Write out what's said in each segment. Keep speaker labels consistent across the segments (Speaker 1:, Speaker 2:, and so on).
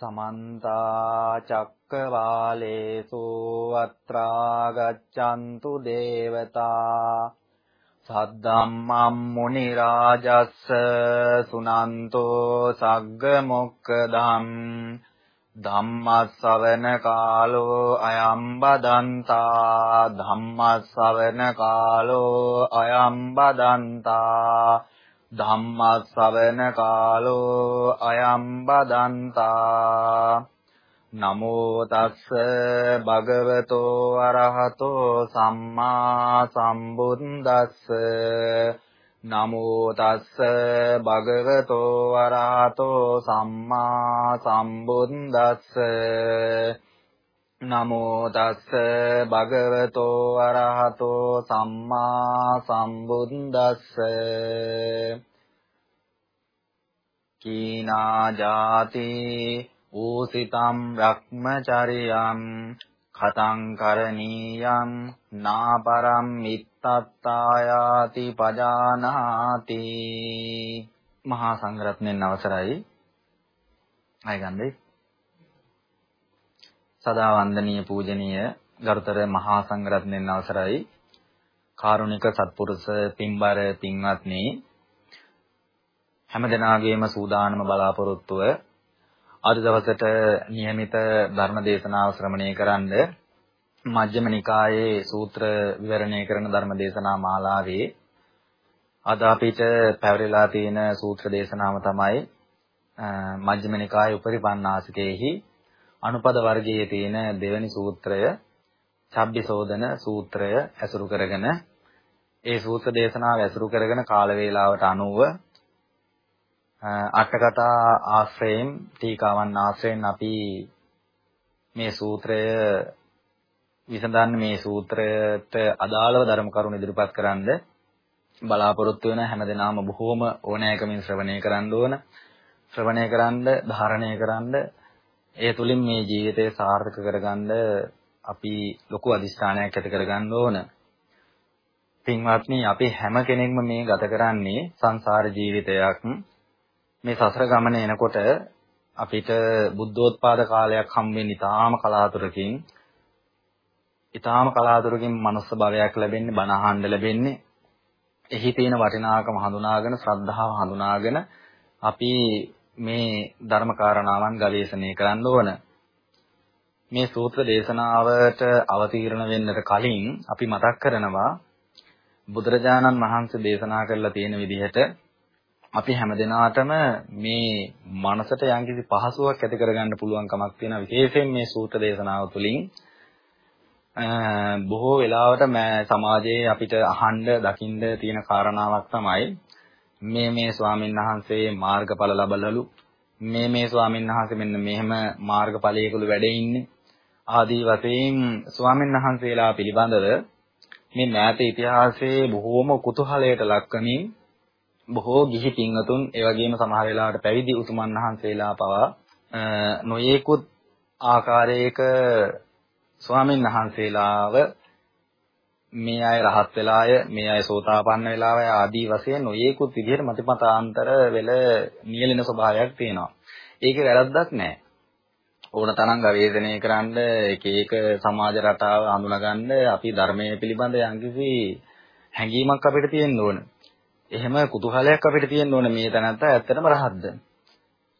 Speaker 1: සමන්ත චක්කවාලේසු අත්‍රා ගච්ඡන්තු දේවතා සද්දම්මම් මුනි රාජස්ස සුනන්තෝ සග්ග මොක්කදම් ධම්මස්සවන කාලෝ අයම් බදන්තා ධම්මස්සවන කාලෝ අයම් බදන්තා ධම්මස්සවන කාලෝ අයම් බදන්තා. නමෝ තස්ස භගවතෝ අරහතෝ සම්මා සම්බුද්දස්ස. නමෝ තස්ස භගවතෝ අරහතෝ සම්මා සම්බුද්දස්ස. නමෝ තස්ස භගවතෝ අරහතෝ සම්මා සම්බුද්දස්ස. කීනා ජාති ඌසිතම් රක්මචරියම් කතං කරණීයම් නාපරම් මිත්තත්තායාති පජානාති. මහා සංඝරත්නයන් අවසරයි. අයගන්දේ සදා වන්දනීය පූජනීය ගරුතර මහා සංඝරත්නයන් අවසරයි කාරුණික සත්පුරුෂ පින්බර පින්වත්නි හැමදෙනාගේම සූදානම බලාපොරොත්තුව අද දවසට નિયમિત ධර්ම දේශනාව ශ්‍රවණය කරන්ද මජ්ක්‍ධිම නිකායේ සූත්‍ර විවරණය කරන ධර්ම දේශනා මාලාවේ අද අපිට පැවරලා තියෙන සූත්‍ර දේශනාව තමයි මජ්ක්‍ධිම නිකායේ උපරිපන්නාසිකේහි අනුපද වර්ගයේ තියෙන දෙවැනි සූත්‍රය චබ්බිසෝදන සූත්‍රය ඇසුරු කරගෙන ඒ සූත්‍ර දේශනාව ඇසුරු කරගෙන කාල වේලාවට අනුව අටකතා ආශ්‍රයෙන් ටීකාවන් ආශ්‍රයෙන් අපි මේ සූත්‍රය විසඳන්නේ මේ සූත්‍රයට අදාළව ධර්ම කරුණු ඉදිරිපත් කරන්න බලාපොරොත්තු වෙන හැමදෙනාම බොහෝම ඕනෑකමින් ශ්‍රවණය කරන්න ඕන. ශ්‍රවණය කරන්න ධාරණය කරන්න ඒ තුලින් මේ ජීවිතය සාර්ථක කරගන්න අපි ලොකු අදිස්ථානයක් ඇති කරගන්න ඕන. පින්වත්නි අපි හැම කෙනෙක්ම මේ ගත කරන්නේ සංසාර ජීවිතයක්. මේ සසර ගමන එනකොට අපිට බුද්ධෝත්පාද කාලයක් හම් වෙන්නේ ඊටාම කලාතුරකින්. ඊටාම කලාතුරකින් මනුස්ස භවයක් ලැබෙන්නේ බණ අහන්න ලැබෙන්නේ. එහි තියෙන වටිනාකම හඳුනාගෙන ශ්‍රද්ධාව හඳුනාගෙන අපි මේ ධර්ම කාරණාවන් ගවේෂණය කරන්න ඕන. මේ සූත්‍ර දේශනාවට අවතීර්ණ වෙන්නට කලින් අපි මතක් කරනවා බුදුරජාණන් වහන්සේ දේශනා කරලා තියෙන විදිහට අපි හැමදෙනාටම මේ මනසට යම්කිසි පහසුවක් ඇති කරගන්න පුළුවන් කමක් තියෙනවා විශේෂයෙන් මේ සූත්‍ර දේශනාව තුළින් බොහෝ වෙලාවට සමාජයේ අපිට අහන්න දකින්න තියෙන කාරණාවක් තමයි මේ මේ ස්වාමීන් වහන්සේ මාර්ගඵල ලබලලු. මේ මේ ස්වාමීන් වහන්සේ මෙන්න මෙහෙම මාර්ගඵලයකලු වැඩ ඉන්නේ. ආදී වශයෙන් ස්වාමීන් වහන්සේලා පිළිබඳව මේ මෑත ඉතිහාසයේ බොහෝම කුතුහලයට ලක්වමින් බොහෝ ගිහි පින්වතුන් ඒ වගේම සමහර වෙලාවට පැවිදි උතුමන් වහන්සේලා පවා නොයේකුත් ආකාරයක ස්වාමීන් වහන්සේලාව මේ අය රහත් වෙලාය මේ අය සෝතාපන්න වෙලාය ආදී වශයෙන් නොයේකුත් විදිහට මතිමතාන්තර වෙල නියැලෙන ස්වභාවයක් තියෙනවා. ඒකේ වැරද්දක් නැහැ. ඕන තරම් ගවේෂණය කරන්න එක එක සමාජ රටාව හඳුනාගන්න අපි ධර්මයේ පිළිබඳ යම්කිසි හැඟීමක් අපිට තියෙන්න ඕන. එහෙම කුතුහලයක් අපිට තියෙන්න ඕන මේ තැනත්ත ඇත්තටම රහත්ද?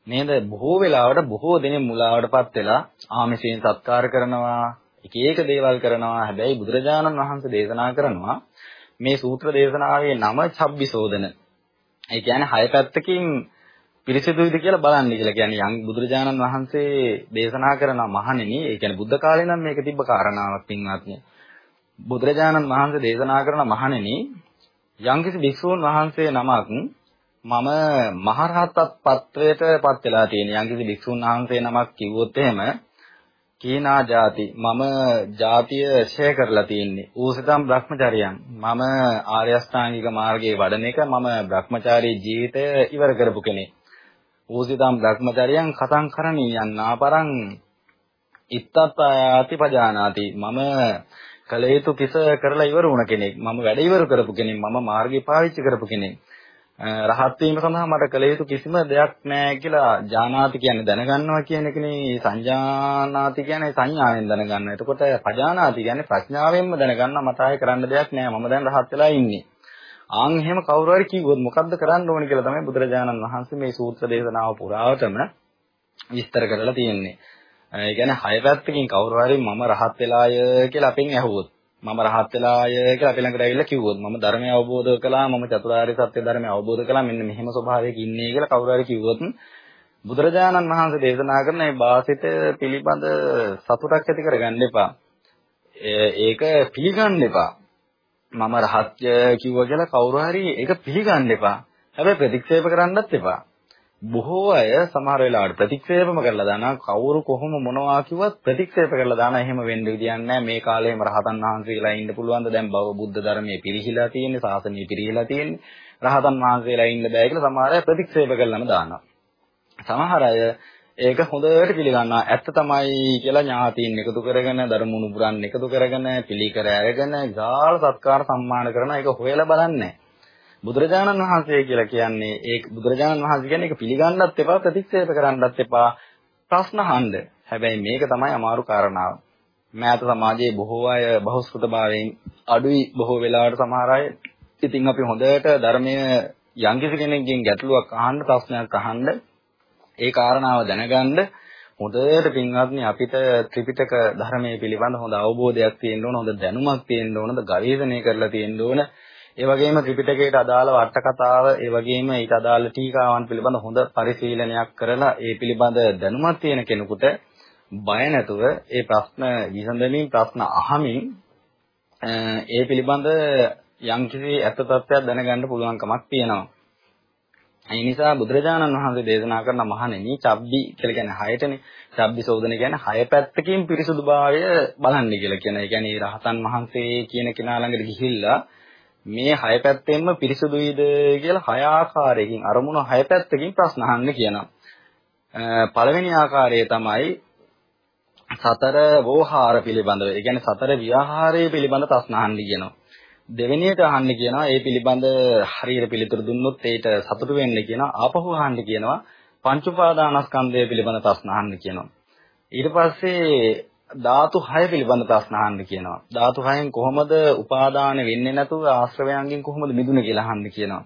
Speaker 1: නේද? බොහෝ වෙලාවට බොහෝ දෙනෙක් මුලාවටපත් වෙලා ආමිෂයෙන් සත්කාර කරනවා එක එක දේවල් කරනවා. හැබැයි බුදුරජාණන් වහන්සේ දේශනා කරනවා මේ සූත්‍ර දේශනාවේ නම චබ්බිසෝදන. ඒ කියන්නේ හය පැත්තකින් පිරිසිදුයිද කියලා බලන්න කියලා කියන්නේ යම් බුදුරජාණන් වහන්සේ දේශනා කරන මහණෙනි ඒ කියන්නේ බුද්ධ කාලේ නම් මේක තිබ්බ කාරණාවක් පින්වත්නි. බුදුරජාණන් වහන්සේ දේශනා කරන මහණෙනි යම්කිසි භික්ෂූන් වහන්සේ නමක් මම මහරහතත් පත්වයට පත් වෙලා තියෙන යම්කිසි භික්ෂුන් වහන්සේ නමක් කිව්වොත් එහෙම කීනා ಜಾති මම ಜಾතිය ෂේ කරලා තියෙන්නේ. ඌසිතම් භ්‍රමචාරියන් මම ආර්ය අෂ්ටාංගික මාර්ගයේ වඩන එක මම භ්‍රමචාරී ජීවිතය ඉවර කරපු කෙනෙක්. ඌසිතම් භ්‍රමචාරියන් කතං කරණීයන් නාපරං ඉත්තත්තායාති පජානාති. මම කල යුතු කිස කරලා ඉවර වුණ කෙනෙක්. මම වැඩ ඉවර කරපු කෙනෙක්. මම මාර්ගය පාවිච්චි කරපු කෙනෙක්. රහත් වීම සඳහා මට කළ යුතු කිසිම දෙයක් නැහැ කියලා ජානාති කියන්නේ දැනගන්නවා කියන එකනේ සංජානාති කියන්නේ සංඥාවෙන් දැනගන්න. එතකොට පජානාති කියන්නේ ප්‍රඥාවෙන්ම දැනගන්නවා මට ආයේ කරන්න දෙයක් නැහැ. මම දැන් රහත් වෙලා ඉන්නේ. ආන් එහෙම කවුරු හරි කිව්වොත් මොකද්ද කරන්න ඕනේ කියලා තමයි බුදුරජාණන් වහන්සේ මේ සූත්‍ර දේශනාව පුරාවටම විස්තර කරලා තියෙන්නේ. ඒ කියන්නේ හය පැත්තකින් කවුරු හරි මම රහත් වෙලාය කියලා අපෙන් ඇහුවොත් මම රහත් වෙලාය කියලා අපි ළඟට ඇවිල්ලා කිව්වොත් මම ධර්මය අවබෝධ කළා මම චතුරාර්ය සත්‍ය ධර්මය අවබෝධ කළා මෙන්න මෙහෙම ස්වභාවයක ඉන්නේ කියලා කවුරු හරි කිව්වොත් බුදුරජාණන් වහන්සේ දේශනා කරන මේ වාසිත පිළිබඳ සතුටක් ඇති කරගන්න එපා. ඒක පිළිගන්න එපා. මම රහත්ය කිව්වා කියලා කවුරු හරි ඒක පිළිගන්න එපා. හැබැයි ප්‍රතික්ෂේප කරන්නත් එපා. බොහෝ අය සමහර වෙලාවට ප්‍රතික්ෂේපම කරලා දානවා. කවුරු කොහොම මොනවා කිව්වත් ප්‍රතික්ෂේප කරලා දානවා එහෙම වෙන්න විදියක් නැහැ. මේ කාලේම රහතන් වහන්සේලා ඉන්න පුළුවන්ද? දැන් බව බුද්ධ ධර්මයේ පිරිහිලා තියෙන්නේ සාසනය පිරිහිලා තියෙන්නේ. රහතන් වහන්සේලා ඉන්න බෑ කියලා සමහර අය ප්‍රතික්ෂේප කරලාම දානවා. සමහර අය ඒක හොඳට පිළිගන්නවා. ඇත්ත තමයි කියලා ඥාතීන් එකතු කරගෙන ධර්මුණු පුරන් එකතු කරගෙන පිළිකර අරගෙන විශාල සත්කාර සම්මාන කරන එක හොයලා බලන්නේ. බුදුරජාණන් වහන්සේ කියලා කියන්නේ ඒ බුදුරජාණන් වහන්සේ කියන්නේ ඒක පිළිගන්නත් එපා ප්‍රතික්ෂේප කරන්නත් එපා ප්‍රශ්න අහන්න. හැබැයි මේක තමයි අමාරු කාරණාව. මෑත සමාජයේ බොහෝ අය බහුශ්‍රතභාවයෙන් අඩුයි බොහෝ වෙලාවට සමහර අය. ඉතින් අපි හොඳට ධර්මයේ යම්කිසි කෙනෙක්ගෙන් ගැටලුවක් අහන්න ප්‍රශ්නයක් අහන්න ඒ කාරණාව දැනගන්න හොඳට පින්වත්නි අපිට ත්‍රිපිටක ධර්මයේ පිළිබඳ හොඳ අවබෝධයක් තියෙන්න ඕන හොඳ දැනුමක් තියෙන්න ඕන ගවේෂණය කරලා තියෙන්න ඕන ඒ වගේම ත්‍රිපිටකයට අදාළ අට කතාව, ඒ වගේම ඊට අදාළ ටීකාවන් පිළිබඳ හොඳ පරිශීලනයක් කරලා ඒ පිළිබඳ දැනුමක් තියෙන කෙනෙකුට බය නැතුව ඒ ප්‍රශ්න විසඳමින් ප්‍රශ්න අහමින් ඒ පිළිබඳ යම්කිසි ඇත්ත තත්ත්වයක් දැනගන්න පුළුවන්කමක් තියෙනවා. ඒ නිසා බුදුරජාණන් වහන්සේ දේශනා කරන මහණෙනි චබ්බි කියලා කියන්නේ හයටනේ. චබ්බි සෝදන කියන්නේ හය පැත්තකින් පිරිසුදුභාවය බලන්න කියලා කියන. ඒ කියන්නේ රහතන් වහන්සේ කියන කෙනා ළඟට ගිහිල්ලා මේ හය පැත්තෙන්ම පිරිසුදුයිද කියලා හය ආකාරයකින් අරමුණු හය පැත්තකින් ප්‍රශ්න අහන්න කියනවා. පළවෙනි ආකාරය තමයි සතර වෝහාර පිළිබඳව. ඒ කියන්නේ සතර විහාරයේ පිළිබඳ ප්‍රශ්න අහන්න කියනවා. දෙවෙනියට අහන්න කියනවා ඒ පිළිබඳ හරියට පිළිතුරු දුන්නොත් ඒට සතුටු වෙන්න කියනවා. ආපහු අහන්න කියනවා පංච උපාදානස්කන්ධය පිළිබඳ ප්‍රශ්න අහන්න කියනවා. ඊට පස්සේ ධාතු 6 පිළිබඳ ප්‍රශ්න අහන්න කියනවා. ධාතු 6න් කොහොමද උපාදාන වෙන්නේ නැතුව ආශ්‍රවයන්ගෙන් කොහොමද මිදුනේ කියලා අහන්න කියනවා.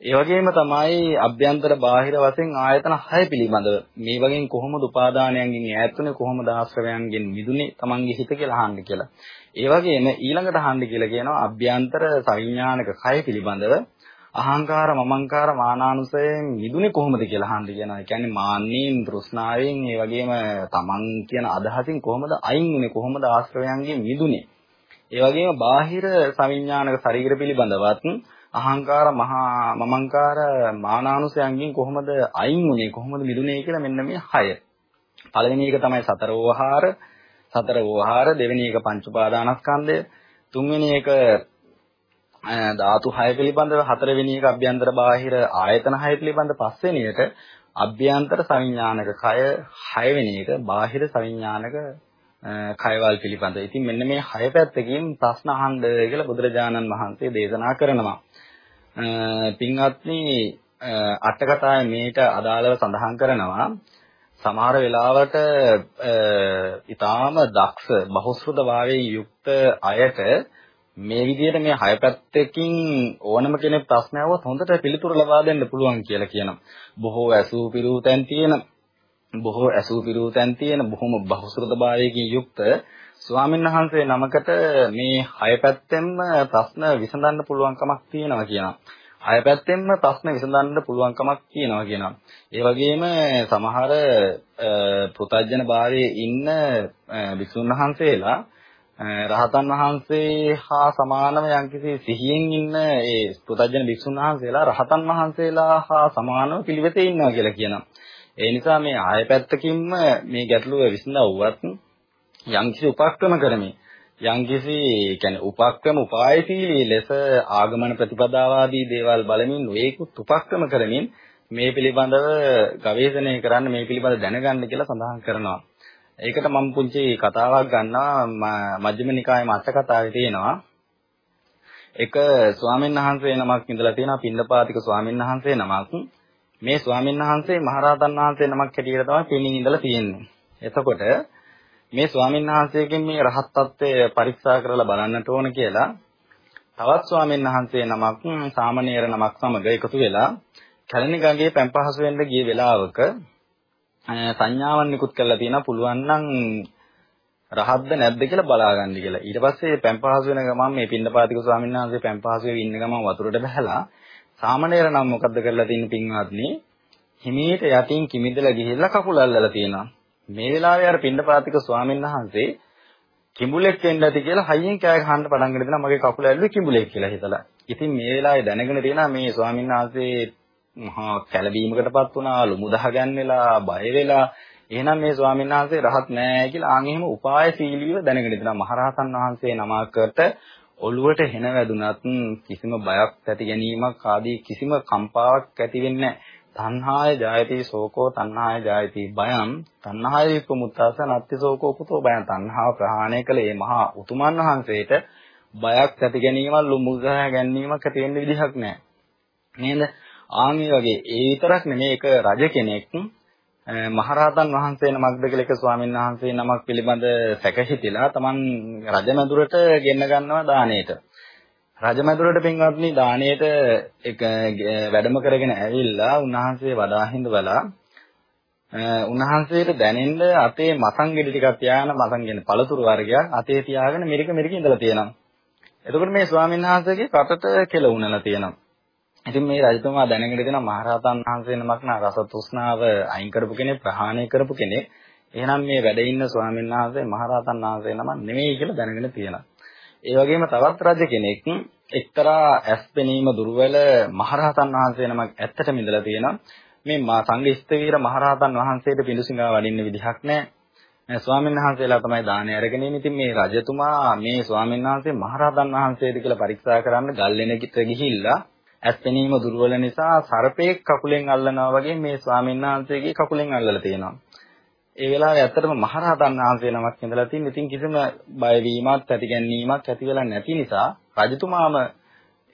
Speaker 1: ඒ වගේම තමයි අභ්‍යන්තර බාහිර වශයෙන් ආයතන 6 පිළිබඳව මේ වගේ කොහොමද උපාදානයන්ගෙන් ඈත්ුනේ කොහොමද ආශ්‍රවයන්ගෙන් මිදුනේ Tamange හිත කියලා අහන්න කියලා. ඒ වගේම ඊළඟට අහන්න කියලා කියනවා අභ්‍යන්තර සංඥානක 6 පිළිබඳව අහංකාර මමංකාර මානානුසයෙන් මිදුනේ කොහොමද කියලා අහන්න කියනවා. ඒ කියන්නේ මාන්නෙන් තෘෂ්ණාවෙන් ඒ වගේම තමන් කියන අදහසින් කොහොමද අයින් වුනේ කොහොමද ආශ්‍රවයන්ගෙන් මිදුනේ. ඒ වගේම බාහිර සවිඥානික ශරීර පිළිබඳවත් අහංකාර මහා මමංකාර මානානුසයන්ගෙන් කොහොමද අයින් වුනේ කොහොමද මිදුනේ කියලා මෙන්න මේ හය. පළවෙනි එක තමයි සතර වෝහාර, සතර වෝහාර, දෙවෙනි එක පංච උපාදානස්කන්ධය, තුන්වෙනි එක ධාතු 6 පිළිබඳව හතරවෙනි එක අභ්‍යන්තර බාහිර ආයතන 6 පිළිබඳ පස්වෙනි එක අභ්‍යන්තර සංඥානක කය 6 වෙනි එක බාහිර සංඥානක කයවල් පිළිබඳ. ඉතින් මෙන්න මේ 6 පැත්තකින් ප්‍රශ්න අහන්න කියලා බුදුරජාණන් වහන්සේ දේශනා කරනවා. පින්වත්නි අටකතාවේ මේට අදාළව සඳහන් කරනවා සමහර වෙලාවට ඊටාම දක්ෂ බහුශ්‍රත භාවයෙන් යුක්ත අයට මේ විදිහට මේ හය පැත්තකින් ඕනම කෙනෙක් ප්‍රශ්න අහුවොත් හොඳට පිළිතුරු ලබා දෙන්න පුළුවන් කියලා කියනවා. බොහෝ ඇසූ පිරූ තැන් තියෙන බොහෝ ඇසූ පිරූ තැන් තියෙන බොහොම බහුශ්‍රතභාවයකින් යුක්ත ස්වාමීන් වහන්සේ නමකට මේ හය පැත්තෙන්ම ප්‍රශ්න විසඳන්න පුළුවන් කමක් තියෙනවා කියනවා. හය පැත්තෙන්ම ප්‍රශ්න විසඳන්න පුළුවන් කමක් තියෙනවා කියනවා. ඒ වගේම සමහර පුතඥ භාවයේ ඉන්න විසුණු වහන්සේලා රහතන් වහන්සේ හා සමානව යම්කිසි සිහියෙන් ඉන්න ඒ පුතඥ භික්ෂුන් වහන්සේලා රහතන් වහන්සේලා හා සමානව පිළිවෙතේ ඉන්නවා කියලා කියනවා. ඒ නිසා මේ ආය පැත්තකින්ම මේ ගැටලුව විසඳවුවත් යම්කිසි උපක්‍රම කරමින් යම්කිසි කියන්නේ උපක්‍රම උපායශීලී ලෙස ආගමන ප්‍රතිපදාවාදී දේවල් බලමින් නොයෙකුත් උපක්‍රම කරමින් මේ පිළිබඳව ගවේෂණය කරන්න මේ පිළිබඳව දැනගන්න කියලා සඳහන් කරනවා. ඒකට මම පුංචි කතාවක් ගන්නවා මජ්ක්‍ධිම නිකායේ මත්ත කතාවේ තියෙනවා. එක ස්වාමීන් වහන්සේ නමක් ඉඳලා තියෙනවා පින්නපාතික ස්වාමීන් වහන්සේ නමක්. මේ ස්වාමීන් වහන්සේ මහරහතන් වහන්සේ නමක් හැටියට තමයි පින්නින් ඉඳලා තියෙන්නේ. එතකොට මේ ස්වාමීන් වහන්සේගෙන් මේ රහත් ත්වය පරීක්ෂා කරලා බලන්නට ඕන කියලා තවත් ස්වාමීන් වහන්සේ නමක් සාමණේර නමක් සමග එකතු වෙලා කැලණි ගඟේ පැම්පහසු වෙන්න ගිය වෙලාවක සංඥාවන් නිකුත් කරලා තියෙනවා පුළුවන් නම් රහත්ද නැද්ද කියලා බලාගන්න කියලා. ඊට පස්සේ පැම්පහසු වෙන ගමන් මේ පින්නපාතික ස්වාමීන් වහන්සේ පැම්පහසු වෙවි ඉන්න ගමන් වතුරට බහැලා සාමණේර නම් මොකද්ද කරලා තින්නේ පින්වත්නි? හිමීට යටින් කිමිදලා ගිහිල්ලා කකුල අල්ලලා තියෙනවා. මේ වෙලාවේ අර පින්නපාතික ස්වාමීන් වහන්සේ කිඹුලෙක් වෙන්න ඇති කියලා හයියෙන් කෑ ගහන්න පටන් ගන්න දෙනවා මගේ කකුල ඇල්ලුවේ කිඹුලෙක් කියලා හිතලා. ඉතින් මේ වෙලාවේ දැනගෙන තියෙනවා මේ ස්වාමීන් වහන්සේ මහා කැළවීමකටපත් වුණා, ලුමුදහ ගන්නලා, බය වෙලා. එහෙනම් මේ ස්වාමීන් වහන්සේ රහත් නෑ කියලා ආන් එහෙම උපායශීලීව දැනගෙන ඉඳලා මහරහතන් වහන්සේ නමකට ඔළුවට හෙන වැදුනත් කිසිම බයක් ඇති ගැනීමක් ආදී කිසිම කම්පාවක් ඇති වෙන්නේ තණ්හාය ජායති සෝකෝ තණ්හාය ජායති බයං තණ්හාය විපමුත්තස නත්ති සෝකෝ කුතෝ බයං තණ්හාව ප්‍රහාණය කළ මේ මහා උතුමන් වහන්සේට බයක් ඇති ගැනීමක් ලුමුගහ ගැනීමක් ඇති වෙන්න විදිහක් නැහැ නේද? ආන් වගේ ඒ විතරක් නෙමෙයි ඒක රජ කෙනෙක් මහරහතන් වහන්සේ නමක්ද කියලා එක ස්වාමීන් වහන්සේ නමක් පිළිබඳ සැකහිතිලා Taman රජමැදුරට ගෙන්න ගන්නවා දාණයට. රජමැදුරට පින්වත්නි දාණයට එක වැඩම කරගෙන ඇවිල්ලා උන්වහන්සේ වඩා හිඳවලා උන්වහන්සේට දැනෙන්න අතේ මසං ගෙඩි ටිකක් තියාගෙන මසං කියන පළතුරු වර්ගයක් අතේ තියාගෙන මෙරික මෙරික ඉඳලා තියෙනවා. එතකොට මේ ස්වාමීන් වහන්සේගේ කටට කෙල උනලා තියෙනවා. ඉතින් මේ රජතුමා දැනගෙන දෙන මහරහතන් වහන්සේ නමක් නා රස තෘෂ්ණාව අයින් කරපු කෙනෙක් ප්‍රහාණය කරපු කෙනෙක්. එහෙනම් මේ වැඩ ඉන්න ස්වාමීන් වහන්සේ මහරහතන් වහන්සේ නම නෙමෙයි කියලා දැනගෙන තියෙනවා. ඒ වගේම තවත් රජ කෙනෙක් එක්තරා ඇස් පෙනීම දුර්වල මහරහතන් වහන්සේ නමක් ඇත්තටම ඉඳලා තියෙනවා. මේ සංඝ ස්තවීර මහරහතන් වහන්සේට පිඬුසිඟා වඩින්න විදිහක් නැහැ. ස්වාමීන් වහන්සේලා තමයි දානය අරගෙන ඉන්නේ. ඉතින් මේ රජතුමා මේ ස්වාමීන් වහන්සේ මහරහතන් වහන්සේද කියලා පරීක්ෂා කරන්න ගල්ලෙනකට ගිහිල්ලා ඇස්පෙනීම දුර්වල නිසා සර්පෙක් කකුලෙන් අල්ලනවා වගේ මේ ස්වාමීන් වහන්සේගේ කකුලෙන් අල්ලලා තියෙනවා. ඒ වෙලාවේ ඇත්තටම මහරහතන් වහන්සේ නමක් ඉඳලා තින් ඉතින් කිසිම බය වීමක් ඇති ගැනීමක් ඇති වෙලා නැති නිසා රජතුමාම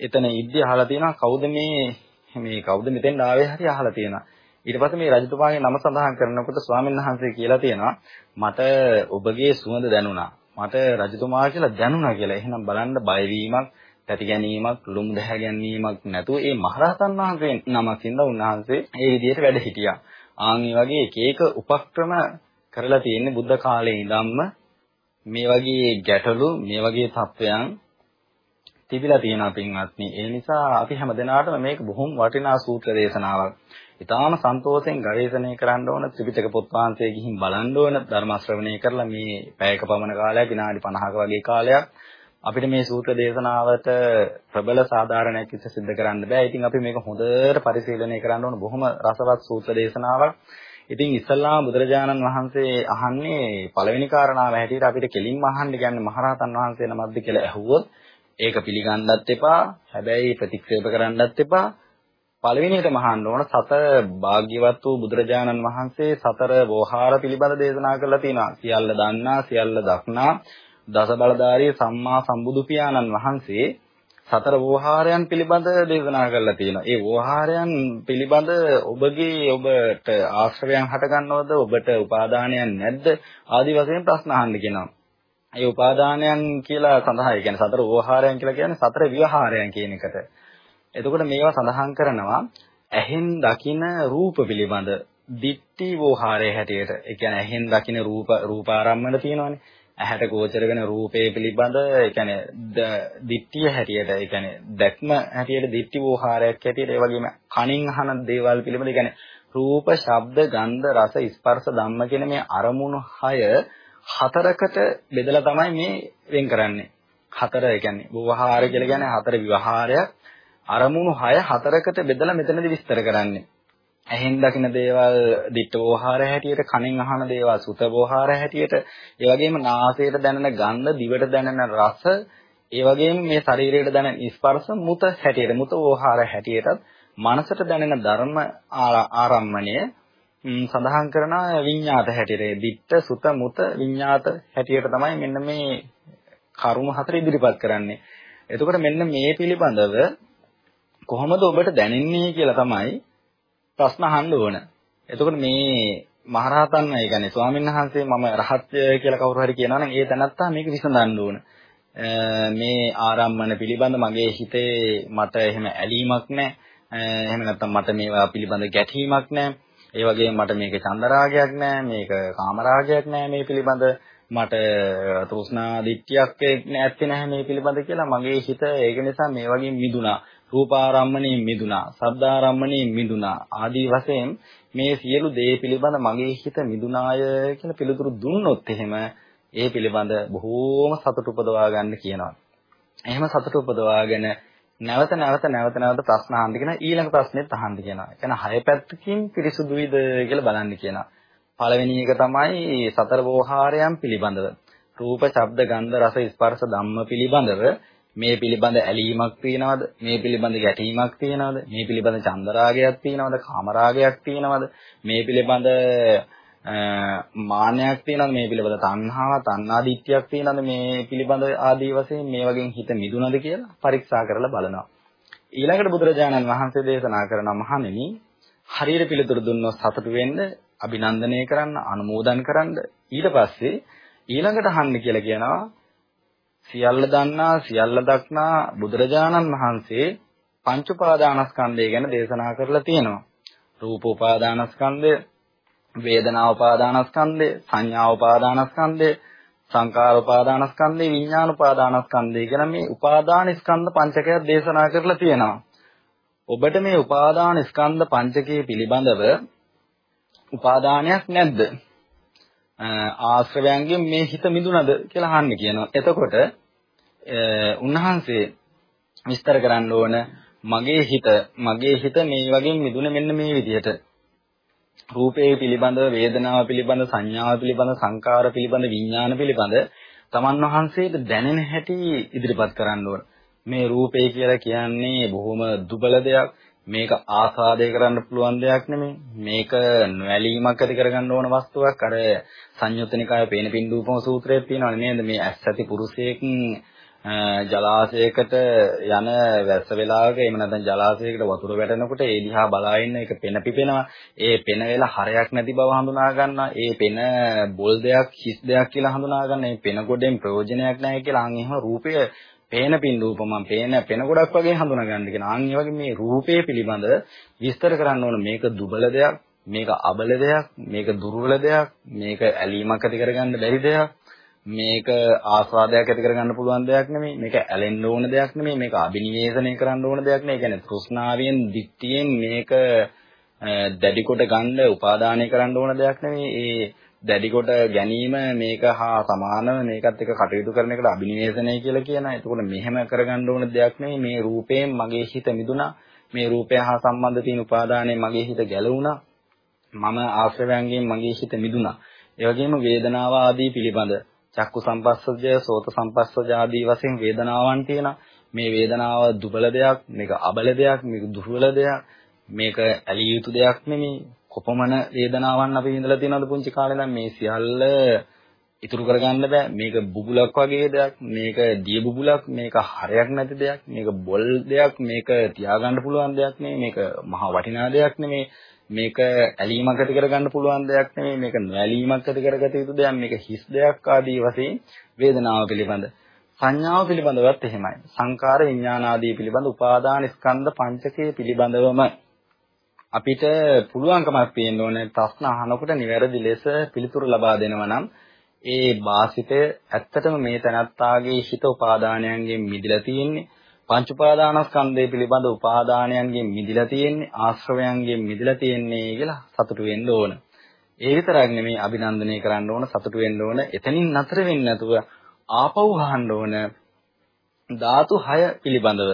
Speaker 1: එතන ඉද්දි අහලා තියෙනවා කවුද මේ මේ කවුද මෙතෙන් ආවේ හරි අහලා තියෙනවා. ඊට පස්සේ මේ රජතුමාගේ නම සඳහන් කරනකොට ස්වාමීන් වහන්සේ කියලා තියෙනවා මට ඔබගේ සුවඳ දැනුණා. මට රජතුමා කියලා දැනුණා කියලා. එහෙනම් බලන්න බය වීමක් තැති ගැනීමක්, ලුම් දැහ ගැනීමක් නැතුව ඒ මහරහතන් වහන්සේ නමකින්ද උන්වහන්සේ ඒ විදිහට වැඩ හිටියා. ආන් වගේ එක එක උපක්‍රම කරලා තියෙන්නේ බුද්ධ කාලේ ඉඳන්ම මේ වගේ ගැටලු, මේ වගේ තත්වයන් තිබිලා තියෙනවා පින්වත්නි. ඒ නිසා අපි හැමදෙනාටම මේක බොහොම වටිනා සූත්‍ර දේශනාවක්. ඊටාම සන්තෝෂයෙන් ගවේෂණය කරන්න ඕන ත්‍රිපිටක පොත් වහන්සේ ගිහින් බලන්න ඕන ධර්ම ශ්‍රවණය කරලා මේ පැයක පමණ කාලයක් විනාඩි 50ක වගේ කාලයක් අපිට මේ සූත්‍ර දේශනාවට ප්‍රබල සාධාරණයක් ඉස්ස සිද්ධ කරන්න බෑ. ඉතින් අපි මේක හොඳට පරිශීලනය කරන්න ඕන බොහොම රසවත් සූත්‍ර දේශනාවක්. ඉතින් ඉස්සල්ලාම බුදුරජාණන් වහන්සේ අහන්නේ පළවෙනි කාරණාව හැටියට අපිට කෙලින්ම අහන්න කියන්නේ මහරහතන් වහන්සේ නමක්ද කියලා ඇහුවොත් ඒක පිළිගන්නත් එපා. හැබැයි ප්‍රතික්ෂේප කරන්නත් එපා. පළවෙනියටම අහන්න ඕන සත භාග්‍යවත් වූ බුදුරජාණන් වහන්සේ සතර වෝහාර පිළිබඳ දේශනා කරලා තියෙනවා. සියල්ල දන්නා, සියල්ල දක්නා දස බලධාරී සම්මා සම්බුදු පියාණන් වහන්සේ සතර වෝහාරයන් පිළිබඳ දේශනා කරලා තියෙනවා. ඒ වෝහාරයන් පිළිබඳ ඔබගේ ඔබට ආශ්‍රවයන් හටගන්නවද? ඔබට උපාදානයන් නැද්ද? ආදි වශයෙන් ප්‍රශ්න අහන්න කියනවා. ඒ උපාදානයන් කියලා සඳහන් කියන්නේ සතර වෝහාරයන් කියලා කියන්නේ සතර විවහාරයන් කියන එකට. එතකොට මේවා සඳහන් කරනවා ඇහෙන් දකින රූප පිළිබඳ දිට්ටි වෝහාරය හැටියට. ඒ කියන්නේ ඇහෙන් දකින රූප රූපාරම්මන තියෙනවානේ. ඇහැට ගෝචර වෙන රූපේ පිළිබඳ ඒ කියන්නේ දිට්ඨිය හැටියට ඒ කියන්නේ දැක්ම හැටියට දිට්ඨි වෝහාරයක් හැටියට ඒ වගේම කනින් අහන දේවල් පිළිබඳ ඒ කියන්නේ රූප, ශබ්ද, ගන්ධ, රස, ස්පර්ශ, ධම්ම කියන මේ අරමුණු 6 හතරකට බෙදලා තමයි මේ වෙන් කරන්නේ. හතර ඒ කියන්නේ වෝහාර කියලා කියන්නේ හතර විවහාරයක් අරමුණු 6 හතරකට බෙදලා මෙතනදි විස්තර කරන්නේ. ඇහෙන් දකින දේවල් දිට්ඨ වෝහාර හැටියට කනෙන් අහන දේවල් සුත වෝහාර හැටියට ඒ වගේම නාසයට දැනෙන ගන්ධ දිවට දැනෙන රස ඒ වගේම මේ ශරීරයට දැනෙන ස්පර්ශ මුත හැටියට මුත වෝහාර හැටියටත් මනසට දැනෙන ධර්ම ආරම්මණය සඳහන් කරන විඤ්ඤාත හැටියට. දිට්ඨ සුත මුත විඤ්ඤාත හැටියට තමයි මෙන්න මේ කරුණු හතර ඉදිරිපත් කරන්නේ. එතකොට මෙන්න මේ පිළිබඳව කොහොමද ඔබට දැනෙන්නේ කියලා තමයි ප්‍රශ්න අහන්න ඕන. එතකොට මේ මහරහතන් ඒ කියන්නේ ස්වාමීන් වහන්සේ මම රහත්ය කියලා කවුරු හරි කියනවා නම් ඒ තැනත්තා මේක විසඳන්න ඕන. මේ ආරම්මන පිළිබඳ මගේ හිතේ මට එහෙම ඇලීමක් නැහැ. එහෙම නැත්නම් මට මේවා පිළිබඳ ගැටීමක් නැහැ. ඒ වගේම මට මේක චන්දරාගයක් නැහැ. මේක කාමරාගයක් නැහැ මේ පිළිබඳ. මට තෘෂ්ණා දිට්ඨියක් නැත්තේ නැහැ මේ පිළිබඳ කියලා මගේ හිත ඒක නිසා මේ වගේ මිදුණා. රූපාරම්මණයෙන් මිදුණා. ශබ්දාරම්මණයෙන් මිදුණා. ආදී වශයෙන් මේ සියලු දේ පිළිබඳ මගේ හිත මිදුණාය කියලා පිළිතුරු දුන්නොත් එහෙම ඒ පිළිබඳ බොහෝම සතුට උපදවා ගන්න කියනවා. එහෙම සතුට උපදවාගෙන නැවත නැවත නැවත නැවත ප්‍රශ්න අහන්න කියන ඊළඟ ප්‍රශ්නෙත් අහන්න කියනවා. ඒ කියන්නේ හය පැත්තකින් පිරිසුදුයිද කියලා බලන්න කියනවා. පළවෙනි එක තමයි සතර වෝහාරයන් පිළිබඳව. රූප, ශබ්ද, ගන්ධ, රස, ස්පර්ශ, ධම්ම පිළිබඳව මේ පිළිබඳ ඇලීමක් තියනවද? මේ පිළිබඳ ගැටීමක් තියනවද? මේ පිළිබඳ චන්දරාගයක් තියනවද? කාමරාගයක් තියනවද? මේ පිළිබඳ මාන්නයක් තියනවද? මේ පිළිබඳ තණ්හාව, තණ්හාදිත්‍යයක් තියනවද? මේ පිළිබඳ ආදී වශයෙන් මේ වගේ හිත මිදුනද කියලා පරීක්ෂා කරලා බලනවා. ඊළඟට බුදුරජාණන් වහන්සේ දේශනා කරන මහණෙනි හරියට පිළිතුරු දුන්නොත් සතුටු වෙන්න, අභිනන්දනය කරන්න, අනුමෝදන් කරන්න. ඊට පස්සේ ඊළඟට අහන්න කියලා කියනවා සියල්ල දන්නා සියල්ල දක්නා බුදුරජාණන් වහන්සේ පංච උපාදානස්කන්ධය ගැන දේශනා කරලා තියෙනවා. රූප උපාදානස්කන්ධය, වේදනා උපාදානස්කන්ධය, සංඥා උපාදානස්කන්ධය, සංකාර උපාදානස්කන්ධය, විඥාන උපාදානස්කන්ධය කියන මේ උපාදාන ස්කන්ධ පංචකයක් දේශනා කරලා තියෙනවා. ඔබට මේ උපාදාන ස්කන්ධ පංචකයේ පිළිබඳව උපාදානයක් නැද්ද? ආශ්‍රවයන්ගෙන් මේ හිත මිදුනද කියලා අහන්න කියනවා. එතකොට උන්වහන්සේ විස්තර කරන්න ඕන මගේ හිත මගේ හිත මේ වගේ මිදුනේ මෙන්න මේ විදිහට. රූපේ පිළිබඳ, වේදනාව පිළිබඳ, සංඥාව පිළිබඳ, සංකාර පිළිබඳ, විඥාන පිළිබඳ තමන් වහන්සේට දැනෙන හැටි ඉදිරිපත් කරන්න ඕන. මේ රූපේ කියලා කියන්නේ බොහොම දුබල දෙයක්. මේක ආස්වාදය කරන්න පුළුවන් දෙයක් නෙමෙයි. මේක නොඇලීමක් ඇති කරගන්න ඕන වස්තුවක්. අර සංයුත්තනිකායේ පේන පින්දූපම සූත්‍රයේ තියෙනවනේ නේද? මේ ඇස් ඇති පුරුෂයෙක් ජලාශයකට යන වැස්ස වෙලාවක එහෙම නැත්නම් ජලාශයකට වතුර වැටෙනකොට ඒ දිහා බලා ඉන්න එක පෙන පිපෙනවා. ඒ පෙන වෙලා හරයක් නැති බව හඳුනා ගන්නවා. ඒ පෙන බොල් දෙයක් හිස් දෙයක් කියලා හඳුනා ගන්න. මේ පෙන ගොඩෙන් ප්‍රයෝජනයක් නැහැ කියලා අන් එහෙම රූපය පේන පින්දූපමම් පේන පෙන ගොඩක් වගේ හඳුනා ගන්න කියන. අන් ඒ වගේ මේ රූපේ පිළිබඳ විස්තර කරන්න ඕන මේක දුබල දෙයක්, මේක අබල දෙයක්, මේක දුර්වල දෙයක්, මේක ඇලීමක් ඇති කරගන්න බැරි දෙයක්. මේක ආස්වාදයක් ඇති කරගන්න පුළුවන් දෙයක් නෙමෙයි මේක ඇලෙන්න ඕන දෙයක් නෙමෙයි මේක අභිනිවේෂණය කරන්න ඕන දෙයක් නෙමෙයි කියන්නේ තෘෂ්ණාවෙන් දික්තියෙන් මේක දැඩි කොට ගන්න උපාදානය කරන්න ඕන දෙයක් නෙමෙයි ඒ දැඩි කොට ගැනීම මේක හා සමානව මේකත් එක්ක කටයුතු කරන එකට අභිනිවේෂණය කියලා කියනවා. එතකොට මෙහෙම කරගන්න ඕන දෙයක් නෙමෙයි මේ රූපයෙන් මගේ හිත මිදුණා. මේ රූපය හා සම්බන්ධ තියෙන උපාදානයෙන් මගේ හිත ගැලවුණා. මම ආශ්‍රවයන්ගෙන් මගේ හිත මිදුණා. ඒ වගේම වේදනාව ආදී පිළිබඳ චක්කු සම්පස්සජය, සෝත සම්පස්සජ ආදී වශයෙන් වේදනාවන් තියෙනවා. මේ වේදනාව දුබල දෙයක්, මේක අබල දෙයක්, මේක දුර්වල දෙයක්, මේක ඇලිය යුතු දෙයක් නෙමෙයි. කොපමණ වේදනාවන් අපි විඳලා තියෙනවද පුංචි කාලේ නම් මේ සියල්ල ඉතුරු කරගන්න බෑ. මේක බුබුලක් වගේ දෙයක්, මේක දිය බුබුලක්, මේක හරයක් නැති දෙයක්, මේක බොල් දෙයක්, මේක තියාගන්න පුළුවන් දෙයක් නෙමෙයි, මේක මහා වටිනා දෙයක් නෙමෙයි. මේක ඇලීමක් ඇති කරගන්න පුළුවන් දෙයක් නෙමෙයි මේක නොඇලීමක් ඇති කරගත යුතු දෙයක් මේක හිස් දෙයක් ආදී වශයෙන් වේදනාව පිළිබඳ සංඥාව පිළිබඳවත් එහෙමයි සංකාර විඥාන ආදී පිළිබඳ උපාදාන ස්කන්ධ පංචකයේ පිළිබඳවම අපිට පුළුවන්කමක් තියෙන්න ඕනේ ප්‍රශ්න අහනකොට නිවැරදි ලෙස පිළිතුරු ලබා දෙනවා නම් ඒ වාසිතය ඇත්තටම මේ තනත්තාගේ හිත උපාදානයන්ගෙන් මිදලා තියෙන්නේ පංච උපාදානස්කන්ධය පිළිබඳ උපාදානයන්ගෙන් මිදිලා තියෙන්නේ ආශ්‍රවයන්ගෙන් මිදිලා තියෙන්නේ කියලා සතුටු වෙන්න ඕන. ඒ විතරක් නෙමෙයි අභිනන්දනය කරන්න ඕන සතුටු වෙන්න ඕන. එතනින් නතර වෙන්නේ නැතුව ආපහු අහන්න ඕන ධාතු 6 පිළිබඳව.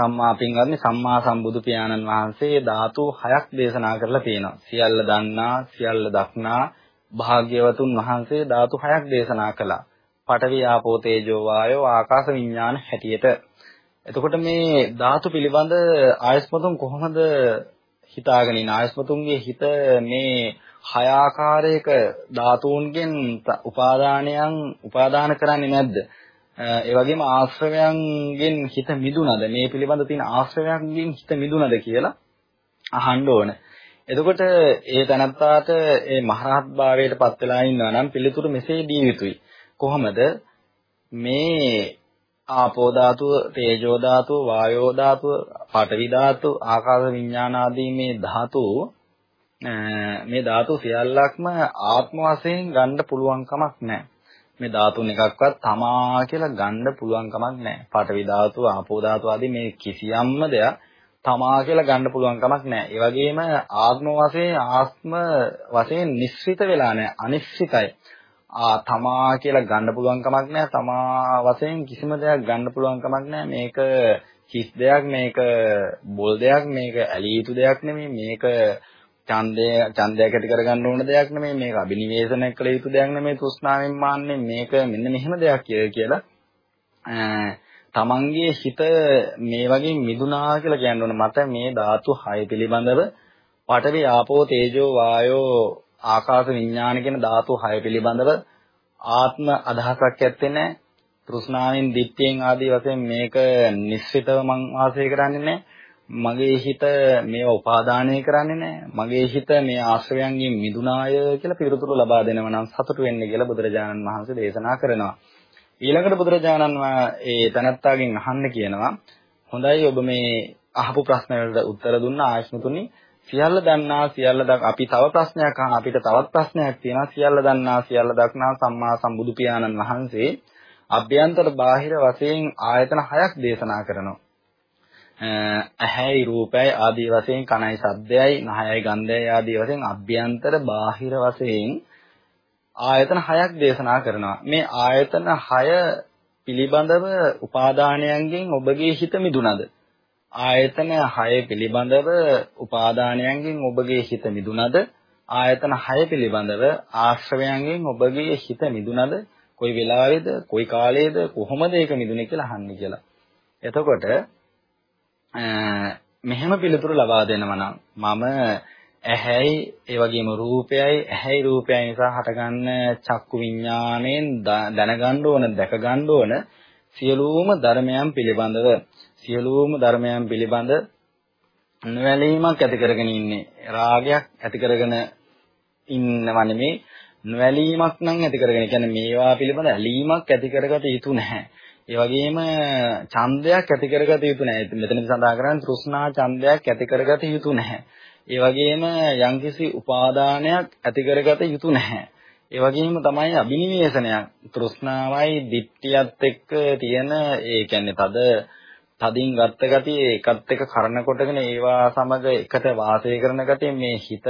Speaker 1: සම්මා පින්වත්නි සම්මා සම්බුදු පියාණන් වහන්සේ ධාතු 6ක් දේශනා කරලා තියෙනවා. සියල්ල දන්නා, සියල්ල දක්නා භාග්‍යවතුන් වහන්සේ ධාතු 6ක් දේශනා කළා. පඨවි ආපෝ තේජෝ වායෝ ආකාශ විඥාන හැටියට එතකොට මේ ධාතු පිළිබඳ ආයස්මතුන් කොහොමද හිතාගෙන ඉන්නේ ආයස්මතුන්ගේ හිත මේ හය ආකාරයක ධාතුන්ගෙන් උපාදානයන් උපාදාන කරන්නේ නැද්ද ඒ වගේම ආශ්‍රවයන්ගෙන් හිත මිදුනද මේ පිළිබඳ තියෙන ආශ්‍රවයන්ගෙන් හිත මිදුනද කියලා අහන්න ඕන. එතකොට ඒ තනත්තාට ඒ මහරහත් භාවයට පත් වෙලා ඉන්නවා නම් පිළිතුරු මෙසේ දිය යුතුයි. කොහොමද මේ ආපෝ ධාතුව, තේජෝ ධාතුව, වායෝ ධාතුව, පඨවි ධාතුව, ආකාශ විඥාන ආදී මේ ධාතු මේ ධාතු සියල්ලක්ම ආත්ම වශයෙන් ගන්න පුළුවන් කමක් නැහැ. මේ ධාතුන් එකක්වත් තමා කියලා ගන්න පුළුවන් කමක් නැහැ. පඨවි ධාතුව, ආපෝ ධාතුව ආදී මේ කිසියම්ම දෙයක් තමා කියලා ගන්න පුළුවන් කමක් නැහැ. ඒ වගේම ආත්ම වශයෙන් ආත්ම වශයෙන් නිශ්චිත වෙලා නැහැ. අනිශ්චිතයි. ආ තමා කියලා ගන්න පුළුවන් කමක් නැහැ. තමා වශයෙන් කිසිම දෙයක් ගන්න පුළුවන් කමක් නැහැ. මේක හිස් දෙයක්, මේක බොල් දෙයක්, මේක ඇලී යුතු දෙයක් නෙමෙයි. මේක ඡන්දය ඡන්දයක් ඇති කරගන්න ඕන දෙයක් නෙමෙයි. මේක අබිනිවේෂණය කළ යුතු දෙයක් නෙමෙයි. තෘෂ්ණාවෙන් මාන්නේ මේක මෙන්න මෙහෙම දෙයක් කියලා තමන්ගේ හිත මේ වගේ මිදුනා කියලා කියන්න ඕන මට මේ ධාතු 6 පිළිබඳව පඨවි ආපෝ තේජෝ වායෝ ආකාශ විඥාන කියන ධාතු 6 පිළිබඳව ආත්ම අදහසක් ඇත්තේ නැහැ. තෘෂ්ණාවෙන්, ditthියෙන් ආදී වශයෙන් මේක නිශ්චිතව මං වාසය කරන්නේ නැහැ. මගේ හිත මේව උපාදානය කරන්නේ නැහැ. මගේ හිත මේ ආශ්‍රවයන්ගෙන් මිදුනාය කියලා පිළිතුරු ලබා දෙනවා නම් සතුටු වෙන්න කියලා බුදුරජාණන් වහන්සේ දේශනා කරනවා. ඊළඟට බුදුරජාණන් ඒ තනත්තාගෙන් අහන්න කියනවා හොඳයි ඔබ මේ අහපු ප්‍රශ්න වලට උත්තර දුන්න ආයස්මතුනි සියල්ල දන්නා සියල්ල අපි තව ප්‍රශ්නයක් අහන අපිට තවත් ප්‍රශ්නයක් තියෙනවා සියල්ල දන්නා සියල්ල දක්නා සම්මා සම්බුදු පියාණන් වහන්සේ අභ්‍යන්තර බාහිර වශයෙන් ආයතන හයක් දේශනා කරනවා ඇහැයි රූපයයි ආදී වශයෙන් කනයි ශබ්දයයි නහයයි ගන්ධයයි ආදී වශයෙන් අභ්‍යන්තර බාහිර වශයෙන් ආයතන හයක් දේශනා කරනවා. මේ ආයතන හය පිළිබඳව උපාදානයන්ගෙන් ඔබගේ හිත මිදුනද? ආයතන 6 පිළිබඳව උපාදානයන්ගෙන් ඔබගේ හිත මිදුනද? ආයතන 6 පිළිබඳව ආශ්‍රවයන්ගෙන් ඔබගේ හිත මිදුනද? කොයි වෙලාවේද? කොයි කාලයේද? කොහොමද ඒක මිදුනේ කියලා අහන්නේ කියලා. එතකොට මෙහෙම පිළිතුරු ලබා දෙනවා නම් මම ඇහැයි ඒ වගේම රූපයයි ඇහැයි රූපයයි නිසා හටගන්න චක්කු විඥාණයෙන් දැනගන්න ඕන දැක ගන්න ඕන සියලුම ධර්මයන් පිළිබඳව සියලුම ධර්මයන් පිළිබඳ නොවැළීමක් ඇති කරගෙන ඉන්නේ. රාගයක් ඇති කරගෙන ඉන්නව නෙමේ නොවැළීමක් නම් ඇති කරගෙන. කියන්නේ මේවා පිළිබඳ ඇලීමක් ඇති කරගත යුතු නැහැ. ඒ වගේම ඡන්දයක් ඇති කරගත යුතු නැහැ. මෙතනදී සඳහන් කරන්නේ තෘෂ්ණා ඡන්දයක් ඇති කරගත යුතු නැහැ. ඒ වගේම යම්කිසි උපාදානයක් ඇති කරගත යුතු නැහැ. ඒ වගේම තමයි අබිනිවේෂණයක් තෘෂ්ණාවයි ditthiyat එක්ක තියෙන ඒ කියන්නේ තද තදින් ගත්ත ගතිය ඒකත් එක්ක කරන කොටගෙන ඒවා සමග එකට වාසය කරන ගතිය මේ හිත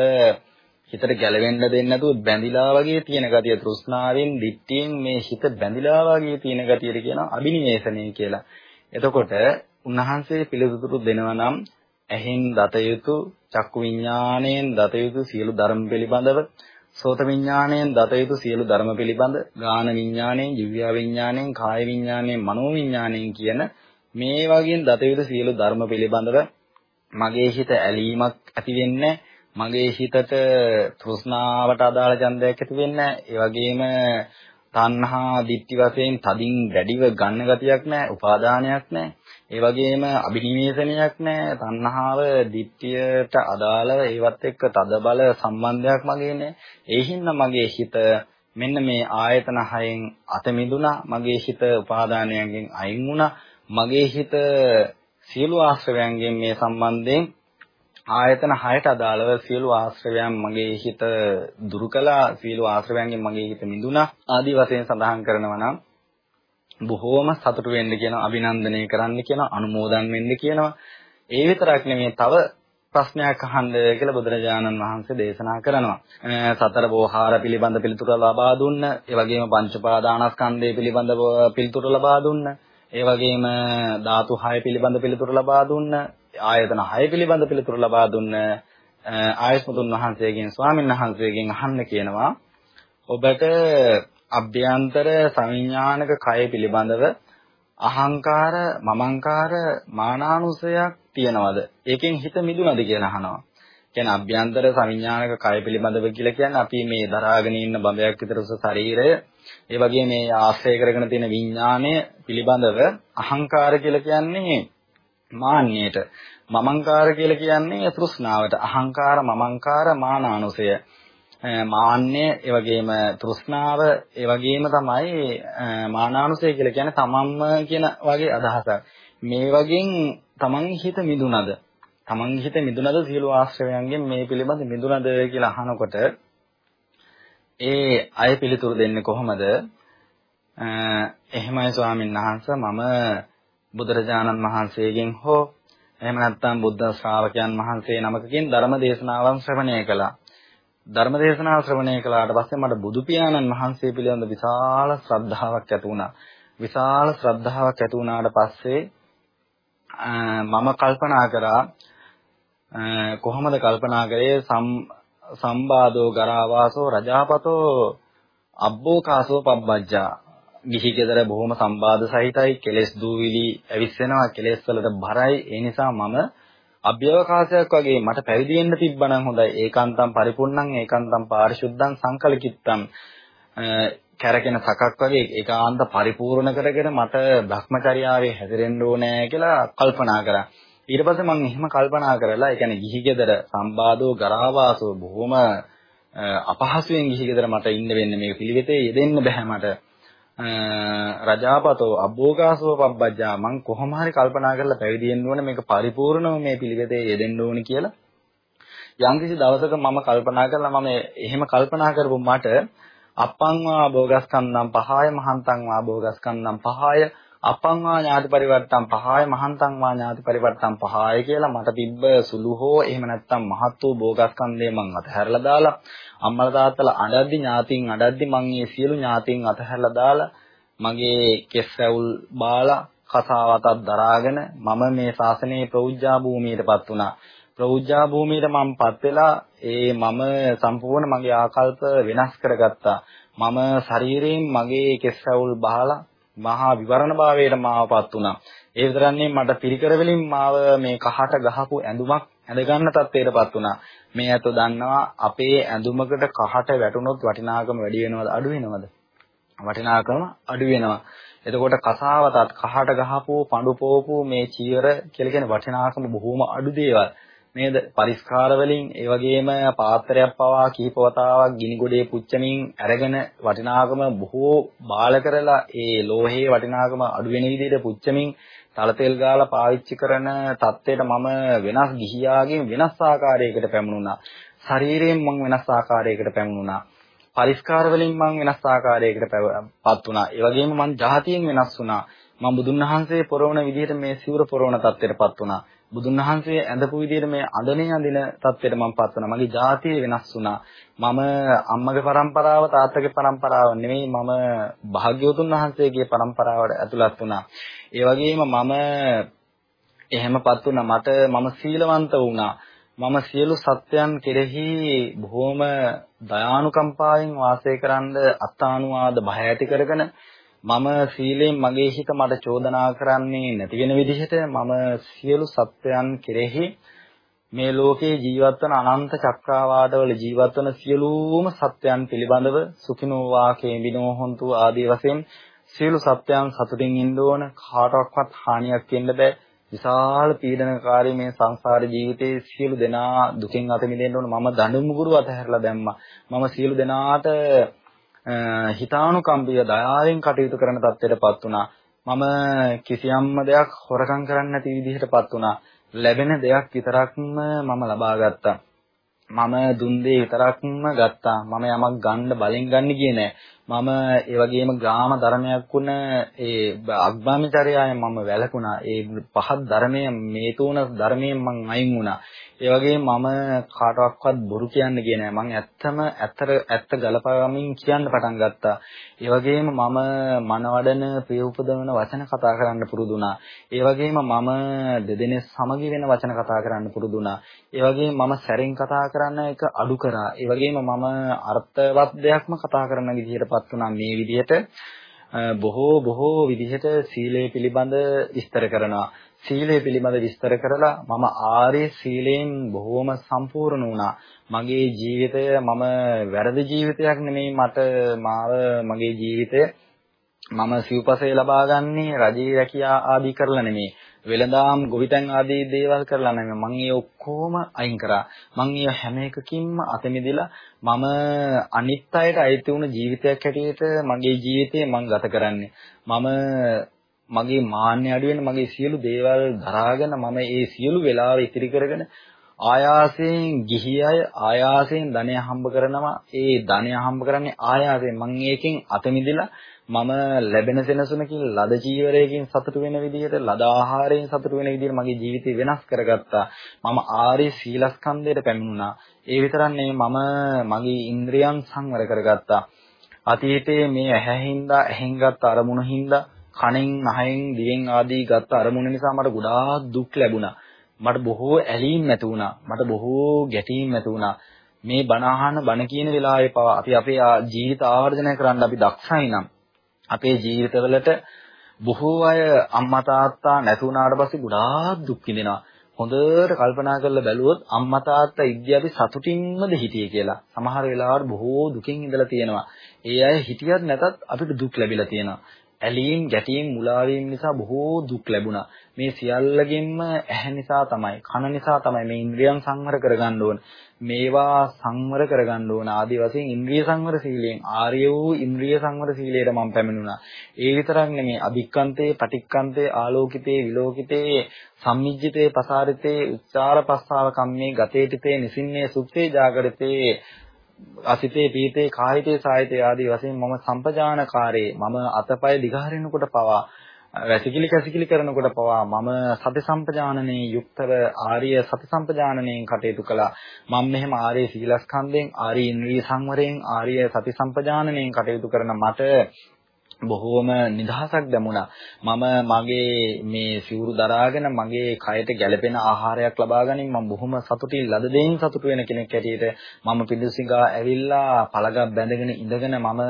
Speaker 1: හිතට ගැලවෙන්න දෙන්නේ නැතුව බැඳිලා වගේ තියෙන ගතිය තෘෂ්ණාවෙන් දිට්ඨියෙන් මේ හිත බැඳිලා වගේ තියෙන ගතියට කියනවා අබිනිවේෂණය කියලා. එතකොට උන්වහන්සේ පිළිතුරු දෙනවා නම් ඇහෙන් දත යුතු චක්කු විඥාණයෙන් දත යුතු සියලු ධර්ම පිළිබඳව සෝත විඥාණයෙන් දත යුතු සියලු ධර්ම පිළිබඳ ගාන විඥාණයෙන් ජීව විඥාණයෙන් කාය විඥාණයෙන් මනෝ විඥාණයෙන් කියන මේ වගේ දත යුතු සියලු ධර්ම පිළිබඳව මගේ හිත ඇලීමක් ඇති වෙන්නේ මගේ හිතට තෘෂ්ණාවට අදාළ ඡන්දයක් ඇති වෙන්නේ ඒ වගේම තණ්හා දිට්ඨි වශයෙන් තදින් වැඩිව ගන්න ගතියක් නැහැ උපාදානයක් නැහැ. ඒ වගේම අභිනිවේෂණයක් නැහැ. තණ්හාව දිට්ඨියට අදාළව ඒවත් එක්ක තද බල සම්බන්ධයක් මගේ නැහැ. ඒ හින්දා මගේ හිත මෙන්න මේ ආයතන හයෙන් අත මිදුණා. මගේ හිත උපාදානයෙන් අයින් වුණා. මගේ හිත සියලු ආශ්‍රවයන්ගෙන් මේ සම්බන්ධයෙන් ආයතන 6ට අදාළව සියලු ආශ්‍රවයන් මගේ හිත දුරු කළා සියලු ආශ්‍රවයන්ගෙන් මගේ හිත මිදුණා ආදී වශයෙන් සඳහන් කරනවා නම් බොහෝම සතුටු වෙන්න කියනවා අභිනන්දනය කරන්න කියනවා අනුමෝදන් වෙන්න කියනවා ඒ විතරක් නෙමෙයි තව ප්‍රශ්නයක් අහන්න කියලා බුදුරජාණන් වහන්සේ දේශනා කරනවා. සතර බෝහාර පිළිබඳ පිළිතුර ලබා දුන්න, ඒ වගේම පංච පාදානස්කන්ධය පිළිබඳව පිළිතුර ලබා දුන්න, ඒ වගේම ධාතු 6 පිළිබඳ පිළිතුරු ලබා දුන්න, ආයතන 6 පිළිබඳ පිළිතුරු ලබා දුන්න ආයස්මතුන් වහන්සේගෙන් ස්වාමීන් වහන්සේගෙන් අහන්න කියනවා. ඔබට අභ්‍යන්තර සංඥානක කය පිළිබඳව අහංකාර, මමංකාර, මානානුසයක් තියනවද? ඒකෙන් හිත මිදුනද කියලා අහනවා. කියන්නේ අභ්‍යන්තර සවිඥානික කය පිළිබඳව කියලා කියන්නේ අපි මේ දරාගෙන ඉන්න බඹයක් විතර උස ශරීරය ඒ වගේ මේ ආශ්‍රය කරගෙන තියෙන විඥාණය පිළිබඳව අහංකාර කියලා කියන්නේ මාන්නයට මමංකාර කියලා කියන්නේ තෘෂ්ණාවට. අහංකාර මමංකාර මානානුසය. මාන්නය ඒ වගේම තෘෂ්ණාව ඒ වගේම තමයි මානානුසය කියලා කියන්නේ තමන්ම කියන වගේ අදහසක්. මේ වගේ තමන් හිත මිදුනද? තමන් හිත මිදුනද සියලු ආශ්‍රවයන්ගෙන් මේ පිළිබඳ මිදුනද කියලා අහනකොට ඒ අය පිළිතුරු දෙන්නේ කොහොමද? එහෙමයි ස්වාමීන් වහන්සේ මම බුදුරජාණන් වහන්සේගෙන් හෝ එහෙම නැත්නම් බුද්ධ ශ්‍රාවකයන් වහන්සේ නමකකින් ධර්ම දේශනාවන් ශ්‍රවණය කළා. ධර්ම දේශනාව ශ්‍රවණය කළාට පස්සේ මට බුදු පියාණන් වහන්සේ පිළිබඳ විශාල ශ්‍රද්ධාවක් ඇති වුණා. විශාල ශ්‍රද්ධාවක් ඇති වුණාට පස්සේ මම කල්පනා කරා කොහොමද කල්පනා කරේ සම්බාදෝ ගරාවාසෝ රජාපතෝ අබ්බෝකාසෝ පබ්බජ්ජා ගිහි ගෙදර බොහොම සම්බාධ සහිතයි. කෙලෙස් දූවිලි ඇවිස්සෙනවා. කෙලෙස් වලට බරයි. ඒ නිසා මම අභ්‍යවකාශයක් වගේ මට පැවිදි වෙන්න තිබ්බනම් හොඳයි. ඒකාන්තම් පරිපූර්ණං ඒකාන්තම් පාරිශුද්ධං සංකලකිත්තං කැරකෙන සකක් වගේ ඒකාන්ත පරිපූර්ණ කරගෙන මට භ්‍රමචර්යාවේ හැසිරෙන්න ඕනේ කියලා කල්පනා කරා. ඊට පස්සේ මම එහෙම කල්පනා කරලා ඒ කියන්නේ ගිහි ගෙදර සම්බාධෝ ගරාවාසෝ බොහොම අපහසුයෙන් ගිහි ගෙදර මට ඉන්න වෙන්නේ. මේක පිළිවෙතේ යෙදෙන්න බෑ මට. රජාපතෝ අබ්බෝගාසෝ පබ්බජ්ජා මං කොහොම හරි කල්පනා කරලා පැවිදි වෙන්න ඕනේ මේක පරිපූර්ණව මේ පිළිවෙතේ යෙදෙන්න ඕනේ කියලා. යම්කිසි දවසක මම කල්පනා කරලා මම එහෙම කල්පනා කරපු මට අප්පං වා භෝගස්කන්ධම් පහය මහන්තං වා භෝගස්කන්ධම් පහය අපංවා ඥාති පරිවර්තම් පහය මහන්තං වා ඥාති පරිවර්තම් පහය කියලා මට තිබ්බ සුළු හෝ එහෙම නැත්නම් මහත් වූ භෝගස්කන්ධය මං අතහැරලා දාලා අම්මලා තාත්තලා අඬද්දි ඥාතින් අඬද්දි මං මේ සියලු ඥාතින් අතහැරලා දාලා මගේ කෙස් ඇවුල් බාලා කසාවතක් දරාගෙන මම මේ ශාසනයේ ප්‍රෞජ්ජා භූමියටපත් වුණා. ප්‍රෞජ්ජා භූමියට මමපත් වෙලා ඒ මම සම්පූර්ණ මගේ ආකල්ප වෙනස් කරගත්තා. මම ශරීරයෙන් මගේ කෙස් ඇවුල් බහලා මහා විවරණ භාවයට මාවපත් වුණා. ඒ විතරන්නේ මට පිරිකර වලින් මාව මේ කහට ගහපු ඇඳුමක් ඇඳ ගන්න තත්ත්වයටපත් වුණා. මේ ඇතෝ දන්නවා අපේ ඇඳුමකට කහට වැටුනොත් වටිනාකම වැඩි වෙනවද අඩු වෙනවද? වටිනාකම අඩු වෙනවා. එතකොට කසාවතත් කහට ගහපු පඳු පෝපු මේ චීවර කියලා කියන වටිනාකම බොහොම අඩු දේවල්. නේද? පරිස්කාර වලින් ඒ වගේම පාත්‍රයක් පවා කීප වතාවක් ගිනි ගොඩේ පුච්චමින් අරගෙන වටිනාකම බොහෝ බාල කරලා ඒ ලෝහයේ වටිනාකම අඩු වෙන විදිහට පුච්චමින් තල තෙල් ගාලා පාවිච්චි කරන தත්ත්වයට මම වෙනස් ගිහියාගෙන් වෙනස් ආකාරයකට පැමුණුණා. ශරීරයෙන් මම වෙනස් ආකාරයකට පැමුණුණා. පරිස්කාර වලින් මම වෙනස් ආකාරයකට පත් වුණා. ඒ වගේම මම ජාතියෙන් වෙනස් වුණා. මම බුදුන් වහන්සේ පොරවන විදිහට මේ සිවුර පොරවන තත්ත්වයටපත් වුණා. බුදුන් වහන්සේ ඇඳපු විදිහට මේ අඳනේ අඳින තත්ත්වයට මම පත් වුණා. මගේ ජාතිය වෙනස් වුණා. මම අම්මගේ પરම්පරාව තාත්තගේ પરම්පරාව නෙමෙයි මම භාග්‍යවතුන් වහන්සේගේ પરම්පරාවට ඇතුළත් වුණා. ඒ වගේම මම එහෙමපත් වුණා. මට මම සීලවන්ත වුණා. මම සියලු සත්‍යයන් කෙරෙහි බොහොම දයානුකම්පාවෙන් වාසය කරන්න අත්තානුවාද භය ඇති කරගෙන මම සීලයෙන් මගේ හිත මට චෝදනා කරන්නේ නැති වෙන විදිහට මම සියලු සත්වයන් කෙරෙහි මේ ලෝකේ ජීවත් වන අනන්ත චක්‍රාවාදවල ජීවත් වන සියලුම සත්වයන් පිළිබඳව සුඛිනෝ වාකේ බිනෝ හොන්තු ආදී වශයෙන් සියලු සත්වයන් සතුටින් ඉන්න ඕන. කාටවත් හානියක් වෙන්න බෑ. විශාල පීඩනකාරී මේ සංසාර ජීවිතයේ සියලු දෙනා දුකින් අත මිදෙන්න ඕන. මම දඬු මුගුරු අතහැරලා දැම්මා. මම සියලු දෙනාට හිතානුකම්පිය දයාවෙන් කටයුතු කරන තත්ත්වයටපත් වුණා. මම කිසියම්ම දෙයක් හොරකම් කරන්න නැති විදිහටපත් වුණා. ලැබෙන දෙයක් විතරක්ම මම ලබා ගත්තා. මම දුන් දේ විතරක්ම ගත්තා. මම යමක් ගන්න බලෙන් ගන්න ගියේ නෑ. මම ඒ වගේම ග්‍රාම ධර්මයක් වුණ ඒ අග්බාමිචර්යාවෙන් මම වැළකුණා. ඒ පහත් ධර්මයේ මේ තුන ධර්මයෙන් මම අයින් වුණා. ඒ වගේම මම කාටවත් බොරු කියන්න ගියේ නෑ. මම ඇත්තම ඇත්තට ඇත්ත ගලපමින් කියන්න පටන් ගත්තා. ඒ වගේම මම මනවඩන ප්‍රිය උපදවන වචන කතා කරන්න පුරුදු වුණා. ඒ වගේම මම දෙදෙනේ සමගි වෙන වචන කතා කරන්න පුරුදු වුණා. ඒ වගේම මම සැරෙන් කතා කරන එක අඩු කරා. ඒ වගේම මම අර්ථවත් දෙයක්ම කතා කරන විදිහටපත් වුණා මේ විදිහට. බොහෝ බොහෝ විදිහට සීලය පිළිබඳ විස්තර කරනවා. සීලය පිළිබඳ විස්තර කරලා මම ආර්ය සීලයෙන් බොහෝම සම්පූර්ණ වුණා. මගේ ජීවිතය මම වැරදි ජීවිතයක් නෙමෙයි මට මාව මගේ ජීවිතය මම සිව්පසේ ලබා ගන්නේ රජී රැකියා ආදී කරලා නෙමෙයි. වෙළඳාම් ගොවිතැන් ආදී දේවල් කරලා නෙමෙයි. මම ඒ ඔක්කොම අයින් කරා. මම ඒ හැම එකකින්ම අත මිදලා මම අනිත් අයට අයිති වුණ ජීවිතයක් හැටියට මගේ ජීවිතේ මම ගත කරන්නේ. මම මගේ මාන්නය අඩු වෙන මගේ සියලු දේවල් දරාගෙන මම ඒ සියලු වෙලාව ඉතිරි කරගෙන ආයාසයෙන් ගිහි අය ආයාසයෙන් ධනය හම්බ කරනවා ඒ ධනය හම්බ කරන්නේ ආයාසයෙන් මම ඒකෙන් අත මිදලා මම ලැබෙන සෙනසුනකින් ලද ජීවරයකින් සතුටු වෙන විදිහට ලද ආහාරයෙන් සතුටු වෙන විදිහට මගේ ජීවිතය වෙනස් කරගත්තා මම ආර්ය සීලස්කන්ධයට පැමිණුණා ඒ විතරක් නෙමෙයි මම මගේ ඉන්ද්‍රියන් සංවර කරගත්තා අතීතයේ මේ ඇහැහින්දා ඇහෙන් ගත්ත අරමුණු හින්දා කනෙන් නහයෙන් දිවෙන් ආදී ගත්ත අරමුණ නිසා මට ගොඩාක් දුක් ලැබුණා. මට බොහෝ ඇලීම් ඇති වුණා. මට බොහෝ ගැටීම් ඇති වුණා. මේ බණ අහන බණ කියන වෙලාවේ පවා අපි අපේ ජීවිත ආවර්ජනය කරන්න අපි දක්ෂයි නම් අපේ ජීවිතවලට බොහෝ අය අම්මා තාත්තා නැතුණාට පස්සේ ගොඩාක් දුක් විඳිනවා. හොඳට කල්පනා කරලා බැලුවොත් අම්මා තාත්තා ඉද්දී අපි සතුටින්මද හිටියේ කියලා. සමහර වෙලාවට බොහෝ දුකින් ඉඳලා තියෙනවා. ඒ අය හිටියත් නැතත් අපිට දුක් ලැබිලා තියෙනවා. ඇලීම්, ගැටීම්, මුලාවීම් නිසා බොහෝ දුක් ලැබුණා. මේ සියල්ලගෙන්ම ඇහැ නිසා තමයි, කන නිසා තමයි මේ ඉන්ද්‍රියන් සංවර කරගන්න ඕන. මේවා සංවර කරගන්න ඕන. ආදි වශයෙන් ඉන්ද්‍රිය සංවර සීලයෙන් ආර්ය වූ ඉන්ද්‍රිය සංවර සීලයට මම පැමිණුණා. ඒ විතරක් නෙමෙයි අභික්කන්තේ, පටික්කන්තේ, ආලෝකිතේ, විලෝකිතේ, සම්මිජ්ජිතේ, පසාරිතේ, උච්චාර පස්සාව කම්මේ, ගතේටිතේ, නිසින්නේ, සුත්තේ, ජාගරිතේ අසිතේ පීතේ කායිතේ සායිතේ ආදී වශයෙන් මම සම්පජානකාරේ මම අතපය දිගහරිනකොට පවා වැසිකිලි කැසිකිලි කරනකොට පවා මම සති සම්පජානනයේ යුක්තව ආර්ය සති සම්පජානනයෙන් කටයුතු කළා. මම මෙහෙම ආර්ය සීලස්කන්ධයෙන් ආර්ය ඉන්ද්‍රිය සංවරයෙන් ආර්ය සති සම්පජානනයෙන් කටයුතු කරන මට බොහෝම නිදහසක් දැමුණා. මම මගේ මේ සිවුරු දරාගෙන මගේ කයට ගැළපෙන ආහාරයක් ලබා ගැනීම මම බොහොම සතුටින් ලද දෙයින් සතුටු වෙන කෙනෙක් හැටියට මම පිඬුසිඟා ඇවිල්ලා පළගක් බැඳගෙන ඉඳගෙන මම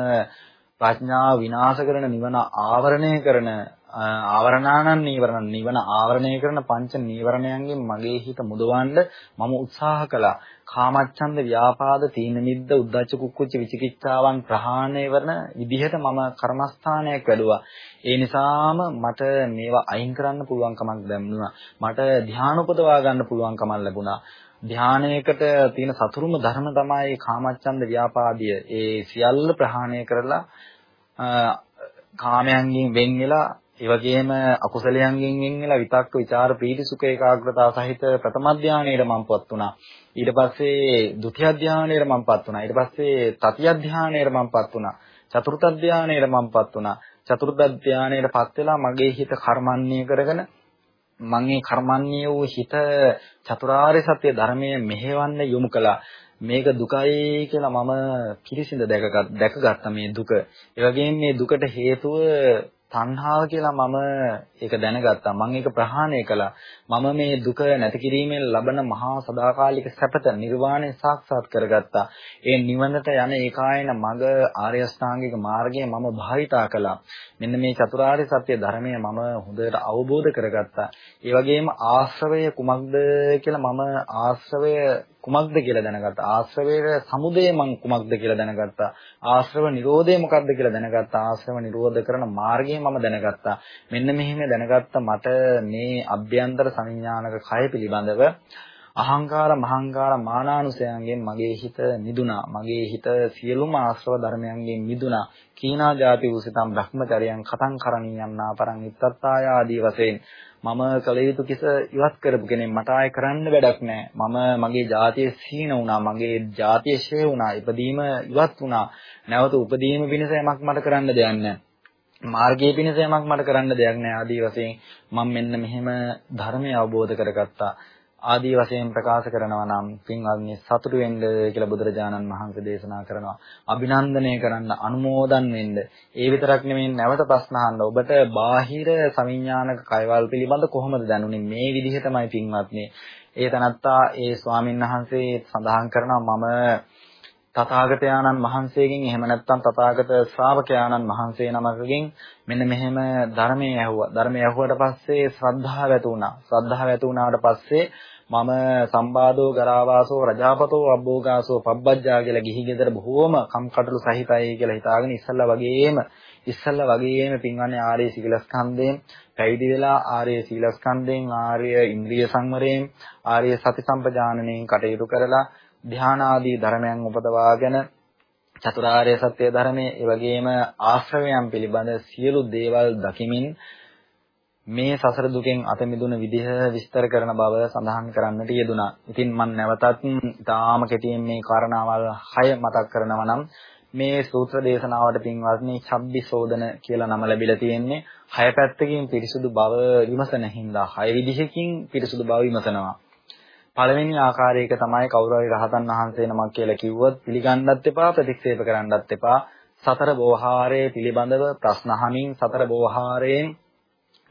Speaker 1: ප්‍රඥාව විනාශ කරන නිවන ආවරණය කරන ආවරණානන් නීවරණ නිවන ආවරණය කරන පංච නීවරණයන්ගෙන් මගේ හිත මුදවන්න මම උත්සාහ කළා. කාමච්ඡන්ද ව්‍යාපාද තීන මිද්ද උද්ධච්ච කුක්කුච්ච විචිකිච්ඡාවන් ප්‍රහාණය කරන විදිහට මම කර්මස්ථානයක් වැඩුවා. ඒ නිසාම මට මේවා අයින් කරන්න පුළුවන්කමක් දැනුණා. මට ධ්‍යාන උපදවා ගන්න පුළුවන්කමක් ලැබුණා. ධානයේකට තියෙන සතුරුම ධර්ම තමයි කාමච්ඡන්ද ව්‍යාපාදිය. ඒ සියල්ල ප්‍රහාණය කරලා කාමයන්ගෙන් වෙන් වෙලා ඒ වගේම අකුසලයන්ගෙන් වෙන් වෙලා විතක්ක ਵਿਚාර පීති සුඛ ඒකාග්‍රතාව සහිත ප්‍රථම ධානයේට මම්පත් වුණා. ඊට පස්සේ ဒုတိ ය ධානයේට මම්පත් වුණා. ඊට පස්සේ තතිය ධානයේට මම්පත් වුණා. චතුර්ථ ධානයේට මම්පත් වුණා. චතුර්ථ ධානයේටපත් වෙලා මගේ හිත කර්මන්නේ කරගෙන මම මේ කර්මන්නේ වූ හිත චතුරාර්ය සත්‍ය ධර්මයේ මෙහෙවන්න යොමු කළා. මේක දුකයි කියලා මම පිළිසිඳ දැකගත් දැකගත්ත මේ දුක. ඒ වගේම මේ දුකට හේතුව තණ්හාව කියලා මම ඒක දැනගත්තා. මම ඒක ප්‍රහාණය කළා. මම මේ දුක නැති කිරීමෙන් ලබන මහා සදාකාලික සැපත නිර්වාණය සාක්ෂාත් කරගත්තා. ඒ නිවනට යන ඒකායන මඟ ආර්ය අෂ්ටාංගික මාර්ගය මම භාවිතා කළා. මෙන්න මේ චතුරාර්ය සත්‍ය ධර්මය මම හොඳට අවබෝධ කරගත්තා. ඒ වගේම ආශ්‍රවය කුමක්ද කියලා මම ආශ්‍රවය කුමක්ද කියලා දැනගත්තා. ආශ්‍රවයේ සමුදය මං කුමක්ද කියලා දැනගත්තා. ආශ්‍රව නිරෝධය මොකක්ද කියලා දැනගත්තා. ආශ්‍රව නිරෝධ කරන මාර්ගය මම දැනගත්තා. මෙන්න මෙහෙම දැනගත්ත මට මේ අභ්‍යන්තර සංඥානක කය පිළිබඳව අහංකාර මහංකාර මානානුසයන්ගෙන් මගේ හිත නිදුනා මගේ හිත සියලුම ආශ්‍රව ධර්මයන්ගෙන් මිදුනා කීනා ಜಾති උසිතම් භ්‍රමචරියන් කතං කරණීයන්නා පරං ඉත්තත්තාය ආදී වශයෙන් මම කල යුතු කිස ඉවත් කරපු කෙනෙක් මට ආයෙ කරන්න වැඩක් නැහැ. මම මගේ ජාතිය සීන වුණා. මගේ ජාතිය ෂේ වුණා. ඉපදීම ඉවත් වුණා. නැවත උපදීම පිණිස යමක් මට කරන්න දෙයක් නැහැ. මාර්ගයේ පිණිස යමක් මට කරන්න දෙයක් නැහැ. ආදී වශයෙන් මම මෙන්න මෙහෙම ධර්මය අවබෝධ කරගත්තා. ආදී වශයෙන් ප්‍රකාශ කරනවා නම් පින්වත්නි සතුටු වෙන්න කියලා බුදුරජාණන් වහන්සේ දේශනා කරනවා. අභිනන්දනය කරන්න, අනුමෝදන් වෙන්න. ඒ විතරක් නෙමෙයි නැවත ප්‍රශ්න අහන්න. ඔබට බාහිර සවිඥානික කයවල් පිළිබඳ කොහොමද දැනුනේ? මේ විදිහටමයි පින්වත්නි. ඒ තනත්තා ඒ ස්වාමීන් වහන්සේ සඳහන් කරනවා මම තථාගතයන්න් වහන්සේගෙන් එහෙම නැත්නම් තථාගත ශ්‍රාවකයාණන් වහන්සේ නමකගෙන් මෙන්න මෙහෙම ධර්මයේ ඇහුවා. ධර්මයේ ඇහුවට පස්සේ ශ්‍රද්ධාව ඇති වුණා. ශ්‍රද්ධාව ඇති වුණාට පස්සේ මම සම්බාදෝ ගරාවාසෝ රජාපතෝ අබ්බෝගාසෝ පබ්බජ්ජා කියලා ගිහි ගෙදර බොහෝම කම්කටොළු සහිතයි කියලා හිතාගෙන ඉස්සල්ලා වගේම ඉස්සල්ලා වගේම පින්වන්නේ ආර්ය සීලස්කන්ධයෙන් පැවිදි වෙලා ආර්ය සීලස්කන්ධයෙන් ආර්ය ඉන්ද්‍රිය සංවරයෙන් ආර්ය සති සම්පජානනයෙන් කටයුතු කරලා ධ්‍යාන ආදී ධර්මයන් උපදවාගෙන චතුරාර්ය සත්‍ය ධර්මයේ ඒ වගේම ආශ්‍රවයන් පිළිබඳ සියලු දේවල් දකිමින් මේ සසර දුකෙන් අත මිදුන විදිහ විස්තර කරන බව සඳහන් කරන්නට යෙදුනා. ඉතින් මම නැවතත් ඊටාම කෙටියෙන් මේ කාරණාවල් 6 මතක් කරනවා නම් මේ සූත්‍ර දේශනාවට පින්වත්නි චබ්බිසෝදන කියලා නම ලැබිලා තියෙන්නේ. හය පැත්තකින් පිරිසුදු බව විමසන හින්දා හය විදිහකින් පිරිසුදු බව විමසනවා. පළවෙනි ආකාරයක තමයි කවුරු හරි රහතන් වහන්සේ නමක් කියලා කිව්වොත් පිළිගන්නත් එපා ප්‍රතික්ෂේප කරන්නත් එපා. සතර බෝහාරයේ පිළිබඳව ප්‍රශ්න අහමින් සතර බෝහාරයෙන්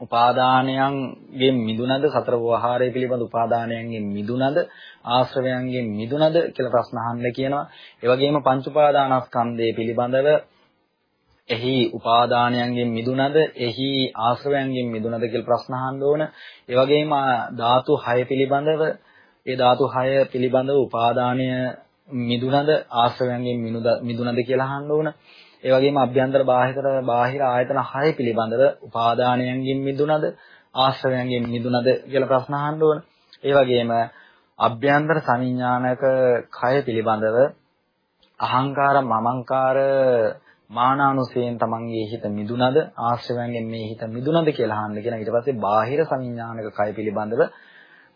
Speaker 1: උපාදානයන්ගෙන් මිදුනද සතර වහාරය පිළිබඳ උපාදානයන්ගෙන් මිදුනද ආශ්‍රවයන්ගෙන් මිදුනද කියලා ප්‍රශ්න අහන්න කියනවා. ඒ වගේම පංච උපාදානස්කන්ධය පිළිබඳව එහි උපාදානයන්ගෙන් මිදුනද එහි ආශ්‍රවයන්ගෙන් මිදුනද කියලා ප්‍රශ්න අහන්න ඕන. ඒ වගේම ධාතු 6 පිළිබඳව ඒ ධාතු 6 පිළිබඳව උපාදානය මිදුනද ආශ්‍රවයන්ගෙන් මිදුනද කියලා අහන්න ඕන. ඒ වගේම අභ්‍යන්තර බාහිර බාහිර ආයතන 6 පිළිබඳව උපාදානයන්ගෙන් මිදුනද ආශ්‍රවයන්ගෙන් මිදුනද කියලා ප්‍රශ්න අහන්න ඕන. ඒ වගේම අභ්‍යන්තර සමිඥානක කය පිළිබඳව අහංකාර මමංකාර මානානුසයෙන් තමන්ගේ හිත මිදුනද ආශ්‍රවයන්ගෙන් මේ හිත මිදුනද කියලා අහන්න කියන ඊට පස්සේ බාහිර සමිඥානක කය පිළිබඳව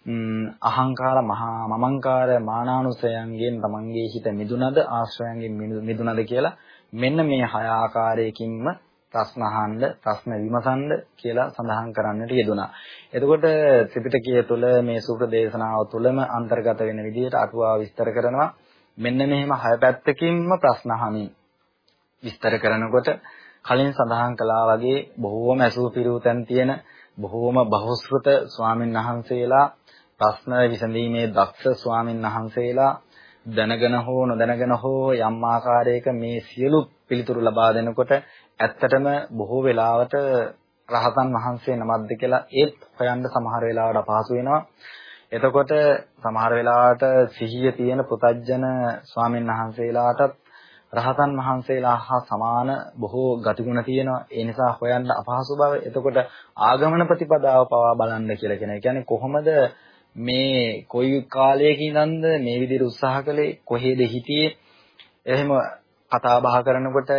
Speaker 1: අහංකාර මහා මමංකාර මානානුසයන්ගෙන් තමන්ගේ හිත මිදුනද ආශ්‍රවයන්ගෙන් මිදුනද කියලා මෙන්න මේ හය ආකාරයකින්ම ප්‍රශ්න අහන්න ප්‍රශ්න විමසන්න කියලා සඳහන් කරන්නට යෙදුනා. එතකොට ත්‍රිපිටකය තුළ මේ සූත්‍ර දේශනාව තුළම අන්තර්ගත වෙන විදිහට අටුවා විස්තර කරනවා. මෙන්න මෙහෙම හය පැත්තකින්ම ප්‍රශ්න අහමින් විස්තර කරනකොට කලින් සඳහන් කළා වගේ බොහෝම ඇසූ පිරූතන් තියෙන බොහෝම බහුශ්‍රත ස්වාමීන් වහන්සේලා ප්‍රශ්න විසඳීමේ දක්ෂ ස්වාමීන් වහන්සේලා දැනගෙන හෝ නොදැනගෙන හෝ යම් ආකාරයක මේ සියලු පිළිතුරු ලබා දෙනකොට ඇත්තටම බොහෝ වෙලාවට රහතන් වහන්සේ නමක්ද කියලා ඒත් හොයන්න සමහර වෙලාවට අපහසු වෙනවා. එතකොට සමහර වෙලාවට සිහිය තියෙන පුතජන ස්වාමීන් වහන්සේලාටත් රහතන් වහන්සේලා හා සමාන බොහෝ ගතිගුණ තියෙනවා. ඒ නිසා හොයන්න අපහසු බව. එතකොට ආගමන ප්‍රතිපදාව පවා බලන්න කියලා කියන. ඒ කියන්නේ කොහොමද මේ කොයි කාලයක ඉඳන්ද මේ විදිහට උත්සාහ කළේ කොහෙද හිටියේ? එහෙම කතා බහ කරනකොට